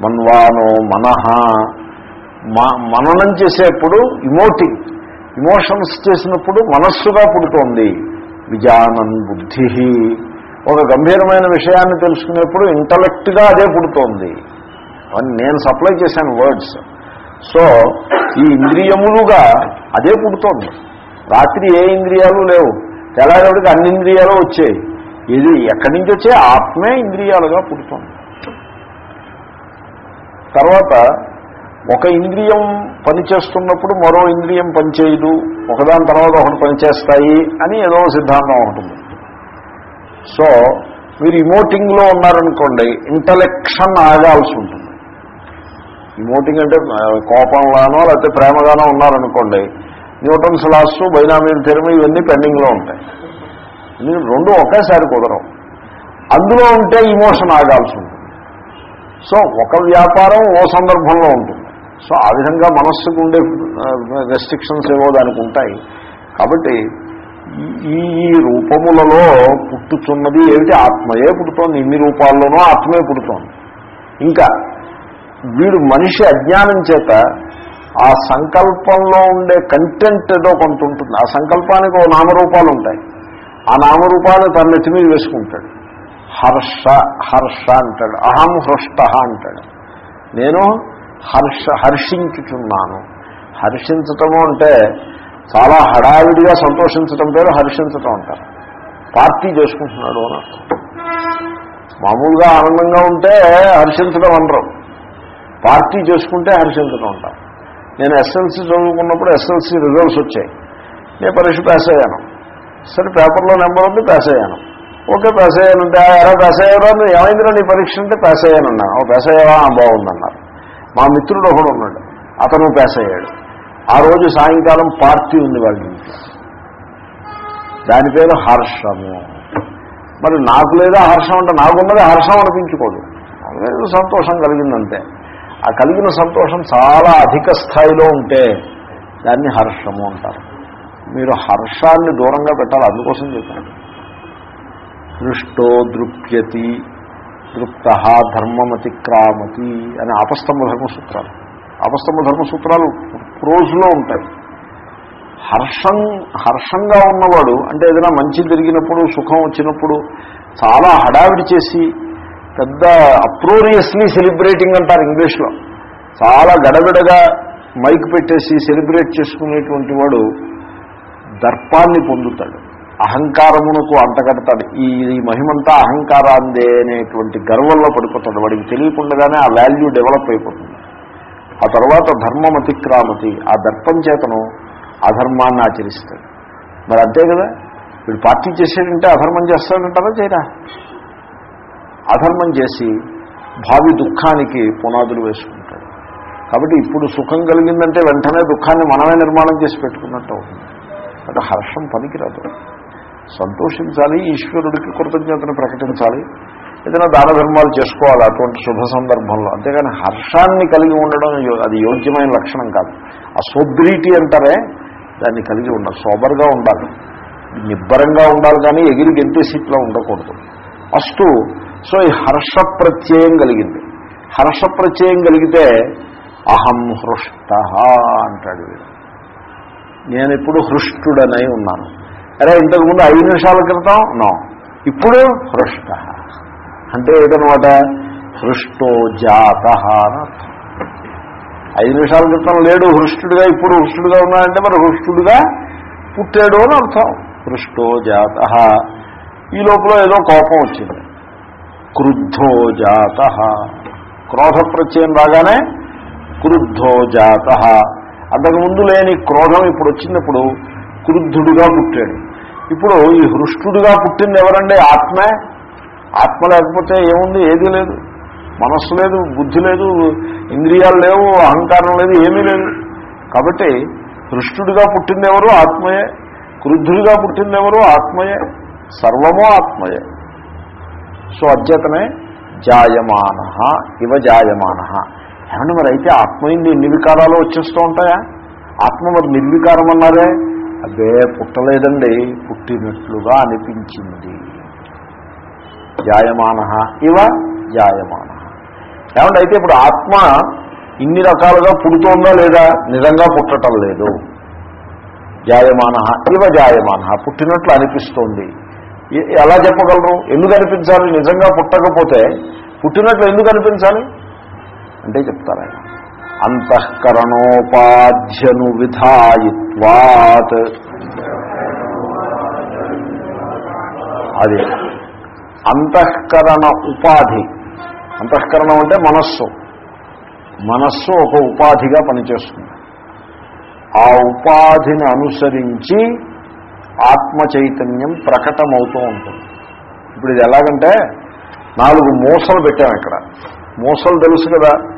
మన్వానో మనహ మననం చేసేప్పుడు ఇమోటింగ్ ఇమోషన్స్ చేసినప్పుడు మనస్సుగా పుడుతోంది. విజానన్ బుద్ధి ఒక గంభీరమైన విషయాన్ని తెలుసుకునేప్పుడు ఇంటలెక్ట్గా అదే పుడుతోంది. అని నేను సప్లై చేశాను వర్డ్స్ సో ఈ ఇంద్రియములుగా అదే పుడుతోంది. రాత్రి ఏ ఇంద్రియాలు లేవు. తెల్లారేపటికి అన్ని ఇంద్రియాలు వచ్చాయి. ఇది ఎక్కడి నుంచి వచ్చే ఆత్మే ఇంద్రియాలుగా పుడుతుంది. తర్వాత ఒక ఇంద్రియం పనిచేస్తున్నప్పుడు మరో ఇంద్రియం పనిచేయదు ఒకదాని తర్వాత ఒకటి పనిచేస్తాయి అని ఏదో సిద్ధాంతం ఉంటుంది. సో మీరు ఇమోటింగ్లో ఉన్నారనుకోండి ఇంటలెక్షన్ ఆగాల్సి ఉంటుంది. ఇమోటింగ్ అంటే కోపంలానో కోపంగానో లేకపోతే ప్రేమగానో ఉన్నారనుకోండి న్యూటన్స్ లాస్ బైనామీల్ థెరమీ ఇవన్నీ పెండింగ్లో ఉంటాయి. ఇవి రెండు ఒకేసారి కుదరవు. అందులో ఉంటే ఇమోషన్ ఆగాల్సి ఉంటుంది సో ఒక వ్యాపారం ఓ సందర్భంలో ఉంటుంది. సో ఆ విధంగా మనస్సుకు ఉండే రెస్ట్రిక్షన్స్ ఏవో దానికి ఉంటాయి. కాబట్టి ఈ ఈ రూపములలో పుట్టుతున్నది ఏమిటి? ఆత్మయే పుడుతోంది. ఇన్ని రూపాల్లోనూ ఆత్మే పుడుతోంది. ఇంకా వీడు మనిషి అజ్ఞానం చేత ఆ సంకల్పంలో ఉండే కంటెంట్ ఏదో కొంత ఉంటుంది. ఆ సంకల్పానికి ఓ నామరూపాలు ఉంటాయి. ఆ నామరూపాలు తన నెత్తి మీద వేసుకుంటాడు. హర్ష హర్ష అంటాడు. అహం హృష్ట అంటాడు. నేను హర్ష హర్షించుచున్నాను. హర్షించటము అంటే చాలా హడావిడిగా సంతోషించటం పేరు హర్షించటం అంటారు. పార్టీ చేసుకుంటున్నాడు అని మామూలుగా ఆనందంగా ఉంటే హర్షించడం అనరు. పార్టీ చేసుకుంటే హర్షించడం అంటారు. నేను ఎస్ఎల్సీ చదువుకున్నప్పుడు ఎస్ఎల్సీ రిజల్ట్స్ వచ్చాయి. నేను పరీక్ష పాస్ అయ్యాను. సరే పేపర్లో నెంబర్ ఉంది పాస్ అయ్యాను. ఓకే పాస్ అయ్యానంటే ఎలా పాస్ అయ్యారో ఏమైందిరా నీ పరీక్ష? అంటే పాస్ అయ్యానన్నా ఓ పాస్ అయ్యావా? బాగుందన్నారు. మా మిత్రుడు ఒకడు ఉన్నాడు అతను పాస్ అయ్యాడు. ఆ రోజు సాయంకాలం పార్టీ ఉంది వాళ్ళ ఇంట్లో. దాని పేరు హర్షము. మరి నాకు లేదా హర్షం అంటే నాకున్నది హర్షం అనిపించుకోదు. ఏదో సంతోషం కలిగిందంతే ఆ కలిగిన సంతోషం చాలా అధిక స్థాయిలో ఉంటే దాన్ని హర్షము అంటారు. మీరు హర్షాన్ని దూరంగా పెట్టాలి అందుకోసం చెప్పాను. దృష్టో దృప్యతి దృప్త ధర్మమతిక్రామతి అనే ఆపస్తంభ ధర్మసూత్రాలు ఆపస్తంభ ధర్మసూత్రాలు ప్రోజులో ఉంటాయి. హర్షం హర్షంగా ఉన్నవాడు అంటే ఏదైనా మంచి జరిగినప్పుడు సుఖం వచ్చినప్పుడు చాలా హడావిడి చేసి పెద్ద అప్రోరియస్లీ సెలబ్రేటింగ్ అంటారు ఇంగ్లీష్లో. చాలా గడబిడగా మైక్ పెట్టేసి సెలబ్రేట్ చేసుకునేటువంటి వాడు దర్పాన్ని పొందుతాడు. అహంకారమునకు అంటగడతాడు. ఈ మహిమంతా అహంకారాందే అనేటువంటి గర్వంలో పడిపోతాడు. వాడికి తెలియకుండానే ఆ వాల్యూ డెవలప్ అయిపోతుంది. ఆ తర్వాత ధర్మం అతిక్రామతి. ఆ దర్పం చేతను అధర్మాన్ని ఆచరిస్తాడు. మరి అంతే కదా? వీడు పార్టీ చేసేటంటే అధర్మం చేస్తాడంటారా చేయరా? అధర్మం చేసి భావి దుఃఖానికి పునాదులు వేసుకుంటాడు. కాబట్టి ఇప్పుడు సుఖం కలిగిందంటే వెంటనే దుఃఖాన్ని మనమే నిర్మాణం చేసి పెట్టుకున్నట్టు అవుతుంది. అంటే హర్షం పనికిరాదు. సంతోషించాలి ఈశ్వరుడికి కృతజ్ఞతను ప్రకటించాలి. ఏదైనా దాన ధర్మాలు చేసుకోవాలి అటువంటి శుభ సందర్భంలో. అంతేగాని హర్షాన్ని కలిగి ఉండడం యో- అది యోగ్యమైన లక్షణం కాదు. ఆ సోబ్రిటీ అంటారే దాన్ని కలిగి ఉండాలి సోబర్గా ఉండాలి. నిబ్బరంగా ఉండాలి కానీ ఎగిరి గెంతే సీట్లో ఉండకూడదు. అస్తు సో ఈ హర్ష ప్రత్యయం కలిగింది. హర్ష ప్రత్యయం కలిగితే అహం హృష్ట అంటాడు వీడు. నేను ఇప్పుడు హృష్టుడనై ఉన్నాను. అరే ఇంతకుముందు ఐదు నిమిషాల క్రితం? నో. ఇప్పుడు హృష్ట. అంటే ఏదనమాట హృష్టో జాత ఐదు నిమిషాల క్రితం లేడు హృష్టుడిగా ఇప్పుడు హృష్టుడిగా ఉన్నాడంటే మరి హృష్టుడిగా పుట్టాడు అని అర్థం. హృష్టో జాత. ఈ లోపల ఏదో కోపం వచ్చింది. క్రుద్ధో జాత. క్రోధ ప్రత్యయం రాగానే క్రుద్ధో జాత. అంతకుముందు లేని క్రోధం ఇప్పుడు వచ్చినప్పుడు క్రుద్ధుడుగా పుట్టాడు. ఇప్పుడు ఈ హృష్టుడుగా పుట్టింది ఎవరండి? ఆత్మే. ఆత్మ లేకపోతే ఏముంది? ఏదీ లేదు. మనస్సు లేదు బుద్ధి లేదు ఇంద్రియాలు లేవు అహంకారం లేదు ఏమీ లేదు. కాబట్టి హృష్టుడిగా పుట్టింది ఎవరు? ఆత్మయే. క్రుద్ధుడిగా పుట్టింది ఎవరు? ఆత్మయే. సర్వమో ఆత్మయే. సో అధ్యతనే జాయమాన ఇవ జాయమాన. ఏమంటే మరి అయితే ఆత్మయింది ఎన్ని వికారాలు వచ్చేస్తూ ఉంటాయా? ఆత్మ మరి నిర్వికారం అన్నారే? అదే పుట్టలేదండి. పుట్టినట్లుగా అనిపించింది. జాయమాన ఇవ జాయమాన. ఏమంటే అయితే ఇప్పుడు ఆత్మ ఇన్ని రకాలుగా పుడుతోందా లేదా? నిజంగా పుట్టటం లేదు. జాయమాన ఇవ జాయమాన. పుట్టినట్లు అనిపిస్తోంది. ఎలా చెప్పగలరు? ఎందుకు అనిపించాలి? నిజంగా పుట్టకపోతే పుట్టినట్లు ఎందుకు అనిపించాలి? అంటే చెప్తారు? ఆయన అంతఃకరణోపాధ్యను విధాయిత్వాత్. అది. అంతఃకరణ ఉపాధి. అంతఃకరణం అంటే మనస్సు. మనస్సు ఒక ఉపాధిగా పనిచేస్తుంది. ఆ ఉపాధిని అనుసరించి ఆత్మ చైతన్యం ప్రకటమవుతూ ఉంటుంది. ఇప్పుడు ఇది ఎలాగంటే నాలుగు మూసలు పెట్టాం ఇక్కడ. మూసలు తెలుసు కదా?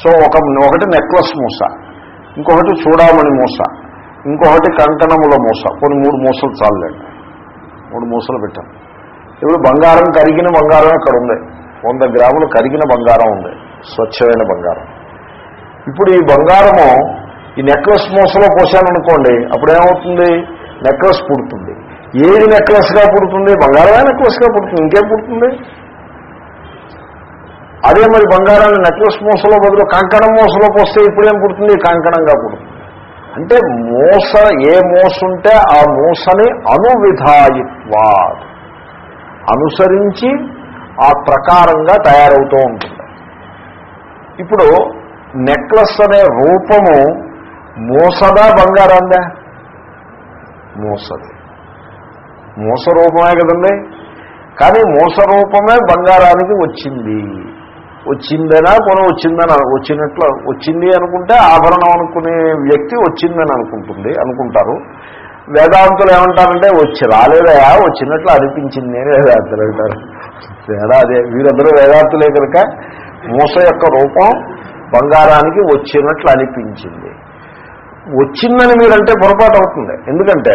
సో ఒక ఒకటి నెక్లెస్ మూస ఇంకొకటి చూడామణి మూస ఇంకొకటి కంకణముల మూస. కొన్ని మూడు మూసలు చాలండి మూడు మూసలు పెట్టాం. ఇప్పుడు బంగారం కరిగిన బంగారం ఇక్కడ ఉంది. వంద గ్రాములు కరిగిన బంగారం ఉంది. స్వచ్ఛమైన బంగారం. ఇప్పుడు ఈ బంగారము ఈ నెక్లెస్ మూసలో పోసాననుకోండి అప్పుడు ఏమవుతుంది నెక్లెస్ పుడుతుంది. ఏది నెక్లెస్గా పుడుతుంది? బంగారమే నెక్లెస్గా పుడుతుంది. ఇంకేం పుడుతుంది? అదే మరి బంగారాన్ని నెక్లెస్ మూసలో బదులు కంకణం మూసలో పోస్తే ఇప్పుడేం పుడుతుంది? కంకణంగా పుడుతుంది. అంటే మూస ఏ మూస ఉంటే ఆ మూసని అనువిధాయిత్వా అనుసరించి ఆ ప్రకారంగా తయారవుతూ ఉంటుంది. ఇప్పుడు నెక్లెస్ అనే రూపము మూసదా బంగారందా? మూసది. మూస రూపమే కదండి. కానీ మూస రూపమే బంగారానికి వచ్చింది. వచ్చిందనా కొన వచ్చిందని వచ్చినట్లు వచ్చింది అనుకుంటే ఆభరణం అనుకునే వ్యక్తి వచ్చిందని అనుకుంటుంది అనుకుంటారు. వేదాంతులు ఏమంటారంటే వచ్చి రాలేదయా వచ్చినట్లు అనిపించింది అని వేదాంతులు అంటారు. తేడా అదే. వీరందరూ వేదాంతులే కనుక మూస యొక్క రూపం బంగారానికి వచ్చినట్లు అనిపించింది. వచ్చిందని మీరంటే పొరపాటు అవుతుంది. ఎందుకంటే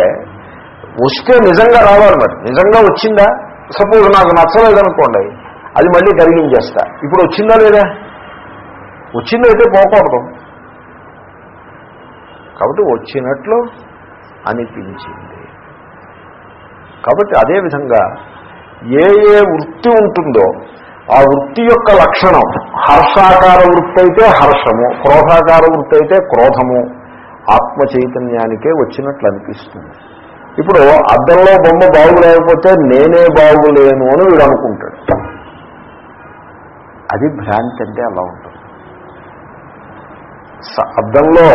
వస్తే నిజంగా రావాలి మరి. నిజంగా వచ్చిందా? సపోజ్ నాకు నచ్చలేదనుకోండి అది మళ్ళీ కరిగించేస్తా. ఇప్పుడు వచ్చిందా లేదా? వచ్చిందైతే పోకూడదు. కాబట్టి వచ్చినట్లు అనిపించింది. కాబట్టి అదేవిధంగా ఏ ఏ వృత్తి ఉంటుందో ఆ వృత్తి యొక్క లక్షణం హర్షాకార వృత్తి అయితే హర్షము క్రోధాకార వృత్తి అయితే క్రోధము ఆత్మ చైతన్యానికే వచ్చినట్లు అనిపిస్తుంది. ఇప్పుడు అద్దంలో బొమ్మ బాగులేకపోతే నేనే బాగులేను అని వీడు అనుకుంటాడు. అది భ్రాంతి అంటే అలా ఉంటుంది. స- అద్దంలో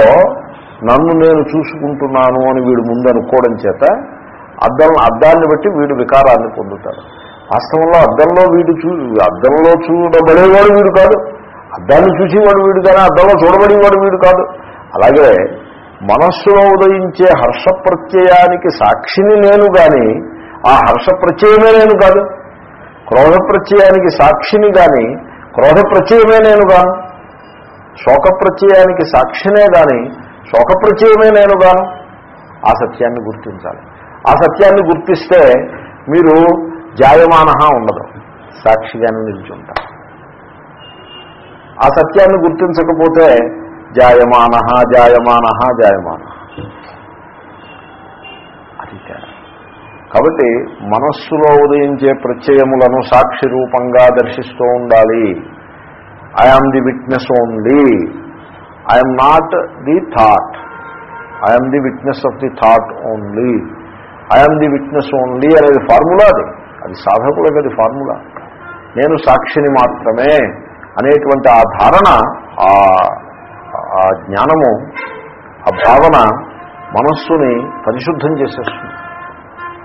నన్ను నేను చూసుకుంటున్నాను అని వీడు ముందనుకోవడం చేత అద్దం అద్దాన్ని బట్టి వీడు వికారాన్ని పొందుతాడు. వాస్తవంలో అద్దంలో వీడు చూ అద్దంలో చూడబడేవాడు వీడు కాదు. అద్దాన్ని చూసేవాడు వీడు కానీ అద్దంలో చూడబడేవాడు వీడు కాదు. అలాగే మనస్సులో ఉదయించే హర్ష ప్రత్యయానికి సాక్షిని నేను కానీ ఆ హర్ష ప్రత్యయమే నేను కాదు. క్రోధ ప్రత్యయానికి సాక్షిని కానీ క్రోధ ప్రత్యయమే నేను శోక ప్రత్యయానికి సాక్షినే కానీ శోక ప్రత్యయమే నేనుగా ఆ సత్యాన్ని గుర్తించాలి. ఆ సత్యాన్ని గుర్తిస్తే మీరు జాయమాన ఉండదు. సాక్షిగానే నిల్చుంటారు. ఆ సత్యాన్ని గుర్తించకపోతే జాయమాన జాయమాన జాయమాన అది తేడా కాబట్టి మనస్సులో ఉదయించే ప్రత్యయములను సాక్షి రూపంగా దర్శిస్తూ ఉండాలి. I am the witness only I am not the thought I am the witness of the thought only I am the witness only అనేది ఫార్ములా అది. అది సాధకులకు అది ఫార్ములా నేను సాక్షిని మాత్రమే అనేటువంటి ఆ ధారణ ఆ ఆ జ్ఞానము ఆ భావన మనస్సుని పరిశుద్ధం చేసేస్తుంది.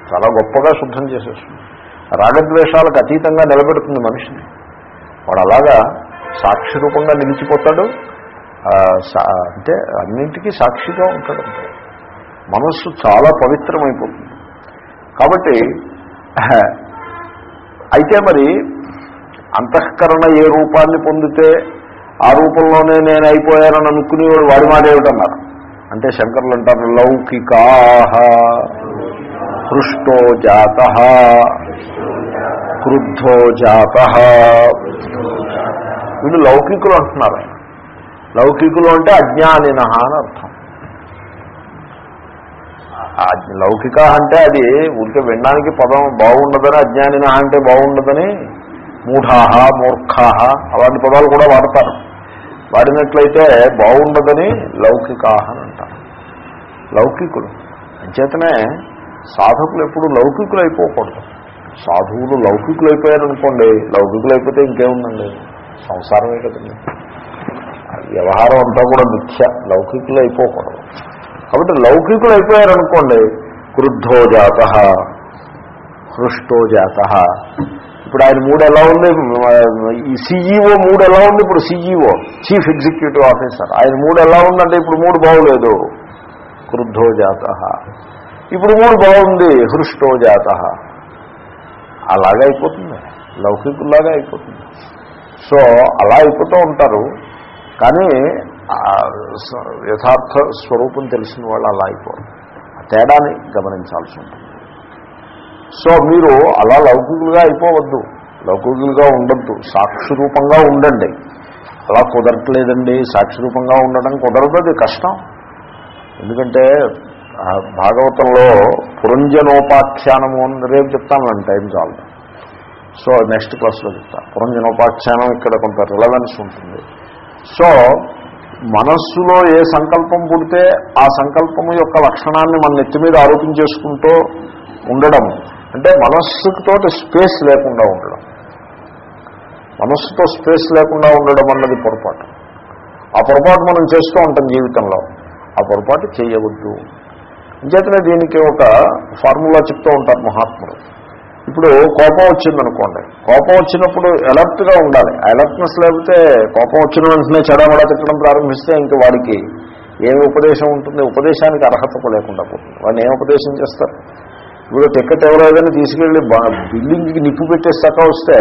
చాలా గొప్పగా శుద్ధం చేసేస్తుంది. రాగద్వేషాలకు అతీతంగా నిలబెడుతుంది మనిషిని. వాడు అలాగా సాక్షి రూపంగా నిలిచిపోతాడు. సా- అంటే అన్నింటికీ సాక్షిగా ఉంటాడు మనస్సు చాలా పవిత్రమైపోతుంది. కాబట్టి అయితే మరి అంతఃకరణ ఏ రూపాన్ని పొందితే ఆ రూపంలోనే నేను అయిపోయానని అనుకునేవాడు వాడి మాట ఏమిటన్నారు? అంటే శంకర్లు అంటారు లౌకికాహ. హృష్టో జాత క్రుద్ధో జాత. వీళ్ళు లౌకికులు అంటున్నారు. ఆయన లౌకికులు అంటే అజ్ఞానిన అని అర్థం. లౌకిక అంటే అది ఊరికే వినడానికి పదం బాగుండదని అజ్ఞానిన అంటే బాగుండదని మూఢాహ మూర్ఖాహ అలాంటి పదాలు కూడా వాడతారు. వాడినట్లయితే బాగుండదని లౌకికాహ అని అంటారు. లౌకికులు. అంచేతనే సాధకులు ఎప్పుడు లౌకికులు అయిపోకూడదు సాధువులు లౌకికులు అయిపోయారనుకోండి లౌకికులు అయిపోతే ఇంకేముందండి? సంసారమే కదండి. వ్యవహారం అంతా కూడా మిథ్య లౌకికులు అయిపోకూడదు కాబట్టి లౌకికులు అయిపోయారనుకోండి క్రుద్ధో జాత హృష్టో జాత. ఇప్పుడు ఆయన మూడు ఎలా ఉంది? ఈ సీఈఓ మూడు ఎలా ఉంది? ఇప్పుడు సీఈఓ చీఫ్ ఎగ్జిక్యూటివ్ ఆఫీసర్. ఆయన మూడు ఎలా ఉందంటే ఇప్పుడు మూడు బాగులేదు. క్రుద్ధో జాత. ఇప్పుడు మూడు బాగుంది హృష్టో జాత. అలాగే అయిపోతుంది. లౌకికుల్లాగా అయిపోతుంది. సో అలా అయిపోతూ ఉంటారు. కానీ యథార్థ స్వరూపం తెలిసిన వాళ్ళు అలా అయిపోరు. ఆ తేడాని గమనించాల్సి ఉంటుంది. సో మీరు అలా లౌకికులుగా అయిపోవద్దు. లౌకికులుగా ఉండద్దు. సాక్షిరూపంగా ఉండండి. అలా కుదరట్లేదండి. సాక్షిరూపంగా ఉండడం కుదరదు అది కష్టం. ఎందుకంటే భాగవతంలో పురంజనోపాఖ్యానము అని రేపు చెప్తాను నేను టైం చాలు. సో నెక్స్ట్ క్లాస్లో చెప్తాను పురంజనోపాఖ్యానం ఇక్కడ కొంత రిలవెన్స్ ఉంటుంది. సో మనస్సులో ఏ సంకల్పం పుడితే ఆ సంకల్పము యొక్క లక్షణాన్ని మన నెత్తి మీద ఆరోపించేసుకుంటూ ఉండడం. అంటే మనస్సుతో స్పేస్ లేకుండా ఉండడం. మనస్సుతో స్పేస్ లేకుండా ఉండడం అన్నది పొరపాటు. ఆ పొరపాటు మనం చేస్తూ ఉంటాం జీవితంలో. ఆ పొరపాటు చేయవద్దు. అంచేతనే దీనికి ఒక ఫార్ములా చెప్తూ ఉంటారు మహాత్ముడు. ఇప్పుడు కోపం వచ్చిందనుకోండి. కోపం వచ్చినప్పుడు అలర్ట్గా ఉండాలి. అలర్ట్నెస్ లేకపోతే కోపం వచ్చిన వెంటనే చెడమడ తిట్టడం ప్రారంభిస్తే ఇంక వాడికి ఏమి ఉపదేశం ఉంటుంది? ఉపదేశానికి అర్హత లేకుండా పోతుంది. వాడిని ఏం ఉపదేశం చేస్తారు? ఇప్పుడు టికెట్ ఎవరైనా తీసుకెళ్ళి బిల్డింగ్కి నిప్పు పెట్టేసాక వస్తే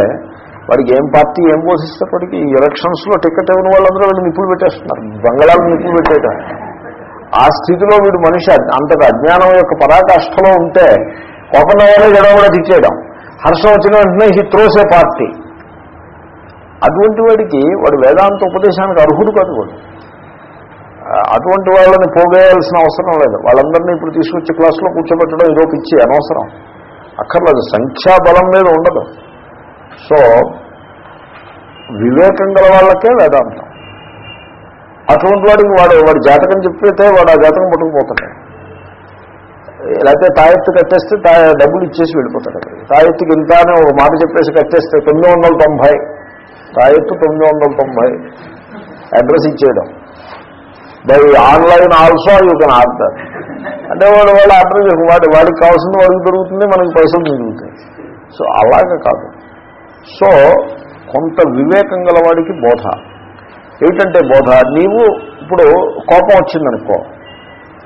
వాడికి ఏం పార్టీ ఏం పోషిస్తే వాడికి ఎలక్షన్స్లో టికెట్ ఇవ్వని వాళ్ళందరూ వీళ్ళు నిప్పులు పెట్టేస్తున్నారు. బంగాళాలు నిప్పులు పెట్టేట ఆ స్థితిలో వీడు మనిషి అంతటి అజ్ఞానం యొక్క పరాకాష్ఠలో ఉంటే కోపం వాళ్ళే గడవడ తిట్టేయడం హర్షం వచ్చిన వెంటనే హీ త్రోసే పార్టీ అటువంటి వాడికి వాడు వేదాంత ఉపదేశానికి అర్హుడు కాదు వాడు. అటువంటి వాళ్ళని పోగేయాల్సిన అవసరం లేదు. వాళ్ళందరినీ ఇప్పుడు తీసుకొచ్చి క్లాసులో కూర్చోబెట్టడం ఏదో పిచ్చి అనవసరం. అక్కర్లేదు. సంఖ్యాబలం మీద ఉండదు. సో వివేకం గల వాళ్ళకే వేదాంతం. అటువంటి వాడికి వాడు వాడి జాతకం చెప్పితే వాడు ఆ జాతకం పట్టుకుపోతాడు. లేకపోతే తాయెత్తు కట్టేస్తే తా డబ్బులు ఇచ్చేసి వెళ్ళిపోతాడు అక్కడికి తాయెత్తుకి ఇంత అని ఒక మాట చెప్పేసి కట్టేస్తే తొమ్మిది వందల తొంభై. తాయెత్తు తొమ్మిది వందల తొంభై. అడ్రస్ ఇచ్చేయడం. By online also you can order అంటే వాడు వాళ్ళు ఆర్డర్ చేసి వాడి వాడికి కావాల్సింది వాడికి దొరుకుతుంది మనకి పైసలు మిగులుతాయి సో అలాగే కాదు. సో కొంత వివేకం గలవాడికి బోధ. ఏమిటంటే బోధ? నీవు ఇప్పుడు కోపం వచ్చిందనుకో.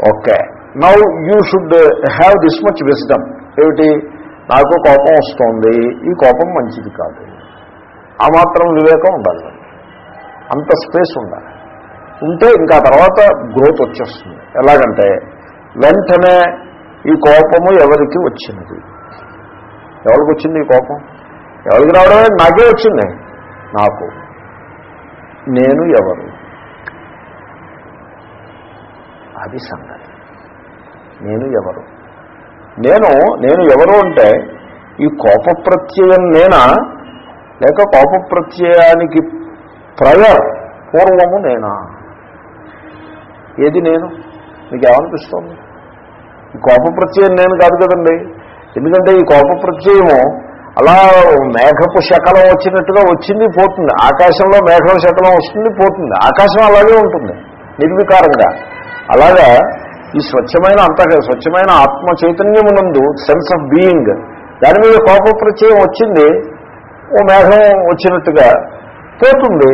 Okay. Now you should have this much wisdom ఏమిటి? నాకు కోపం వస్తోంది. ఈ కోపం మంచిది కాదు. ఆ మాత్రం వివేకం ఉండాలి అంత స్పేస్ ఉండాలి. ఉంటే ఇంకా తర్వాత గ్రోత్ వచ్చేస్తుంది. ఎలాగంటే వెంటనే ఈ కోపము ఎవరికి వచ్చినది? ఎవరికి వచ్చింది ఈ కోపం? ఎవరికి రావడమే? నాకే వచ్చింది. నాకు. నేను ఎవరు? అది సంగతి. నేను ఎవరు? నేను నేను ఎవరు అంటే ఈ కోప ప్రత్యయం నేనా? లేక కోప ప్రత్యయానికి ప్రయర్ పూర్వము నేనా? ఏది నేను? మీకు ఏమనిపిస్తుంది ఈ కోప ప్రత్యయం నేను కాదు కదండి. ఎందుకంటే ఈ కోప ప్రత్యయము అలా మేఘపు శకలం వచ్చినట్టుగా వచ్చింది పోతుంది. ఆకాశంలో మేఘం శకలం వస్తుంది పోతుంది. ఆకాశం అలాగే ఉంటుంది నిర్వికారంగా. అలాగా ఈ స్వచ్ఛమైన అంత స్వచ్ఛమైన ఆత్మ చైతన్యమునందు సెన్స్ ఆఫ్ బీయింగ్ దాని మీద కోప ప్రత్యయం వచ్చింది ఓ మేఘం వచ్చినట్టుగా పోతుంది.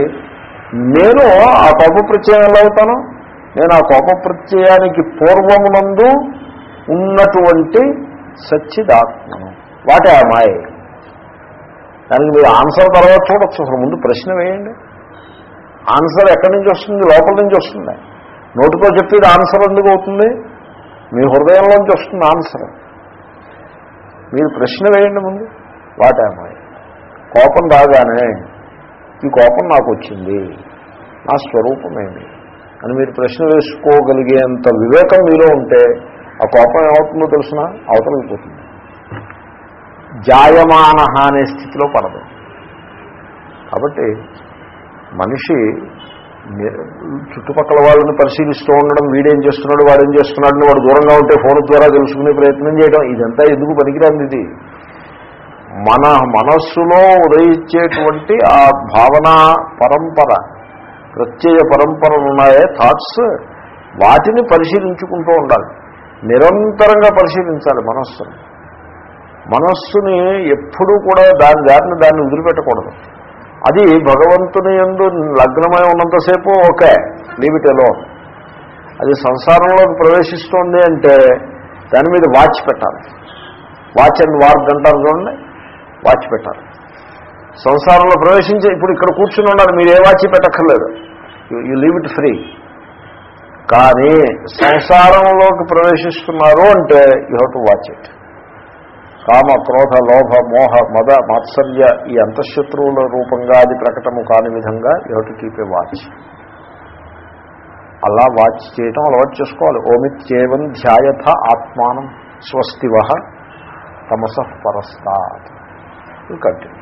నేను ఆ కోప ప్రత్యయం ఎలా అవుతాను? నేను ఆ కోప ప్రత్యయానికి పూర్వమునందు ఉన్నటువంటి సచ్చిదాత్మను. వాటే ఆ మాయ దానికి మీరు ఆన్సర్ తర్వాత చూడొచ్చు. అసలు ముందు ప్రశ్న వేయండి. ఆన్సర్ ఎక్కడి నుంచి వస్తుంది? లోపల నుంచి వస్తుంది. నోటితో చెప్పేది ఆన్సర్ ఎందుకు అవుతుంది? మీ హృదయంలోంచి వస్తుంది ఆన్సర్. మీరు ప్రశ్న వేయండి ముందు. వాటే కోపం రాగానే ఈ కోపం నాకు వచ్చింది. నా స్వరూపమేమి అని మీరు ప్రశ్న వేసుకోగలిగేంత వివేకం మీలో ఉంటే ఆ కోపం ఏమవుతుందో తెలిసిన? అవతలకి పోతుంది. జాయమాన అనే స్థితిలో పడదు. కాబట్టి మనిషి చుట్టుపక్కల వాళ్ళని పరిశీలిస్తూ ఉండడం వీడేం చేస్తున్నాడు వాడేం చేస్తున్నాడు వాడు దూరంగా ఉంటే ఫోన్ ద్వారా తెలుసుకునే ప్రయత్నం చేయడం ఇదంతా ఎందుకు పనికిరాంది ఇది? మన మనస్సులో ఉదయించేటువంటి ఆ భావన పరంపర ప్రత్యయ పరంపరలు ఉన్నాయే థాట్స్ వాటిని పరిశీలించుకుంటూ ఉండాలి. నిరంతరంగా పరిశీలించాలి మనస్సును. మనస్సుని ఎప్పుడూ కూడా దాని దారిని దాన్ని వదిలిపెట్టకూడదు. అది భగవంతుని ఎందు లగ్నమై ఉన్నంతసేపు ఓకే లీవిటెలో అది సంసారంలోకి ప్రవేశిస్తోంది అంటే దాని మీద వాచ్ పెట్టాలి. వాచ్ అండ్ వార్క్ అంటారు చూడండి వాచ్ పెట్టాలి. సంసారంలో ప్రవేశించి ఇప్పుడు ఇక్కడ కూర్చుని ఉండాలి మీరు ఏ వాచి పెట్టక్కర్లేదు. యూ లీవ్ ఇట్ ఫ్రీ కానీ సంసారంలోకి ప్రవేశిస్తున్నారు అంటే you have to watch it కామ క్రోధ లోభ మోహ మద మాత్సర్య ఈ అంతఃశత్రువుల రూపంగా అది ప్రకటము కాని విధంగా you have keep a watch? అలా వాచ్ చేయటం అలవాటు చేసుకోవాలి. ఓమిత్యేవం ధ్యాయథ ఆత్మానం స్వస్తివ తమస పరస్తాత్. కంటిన్యూ.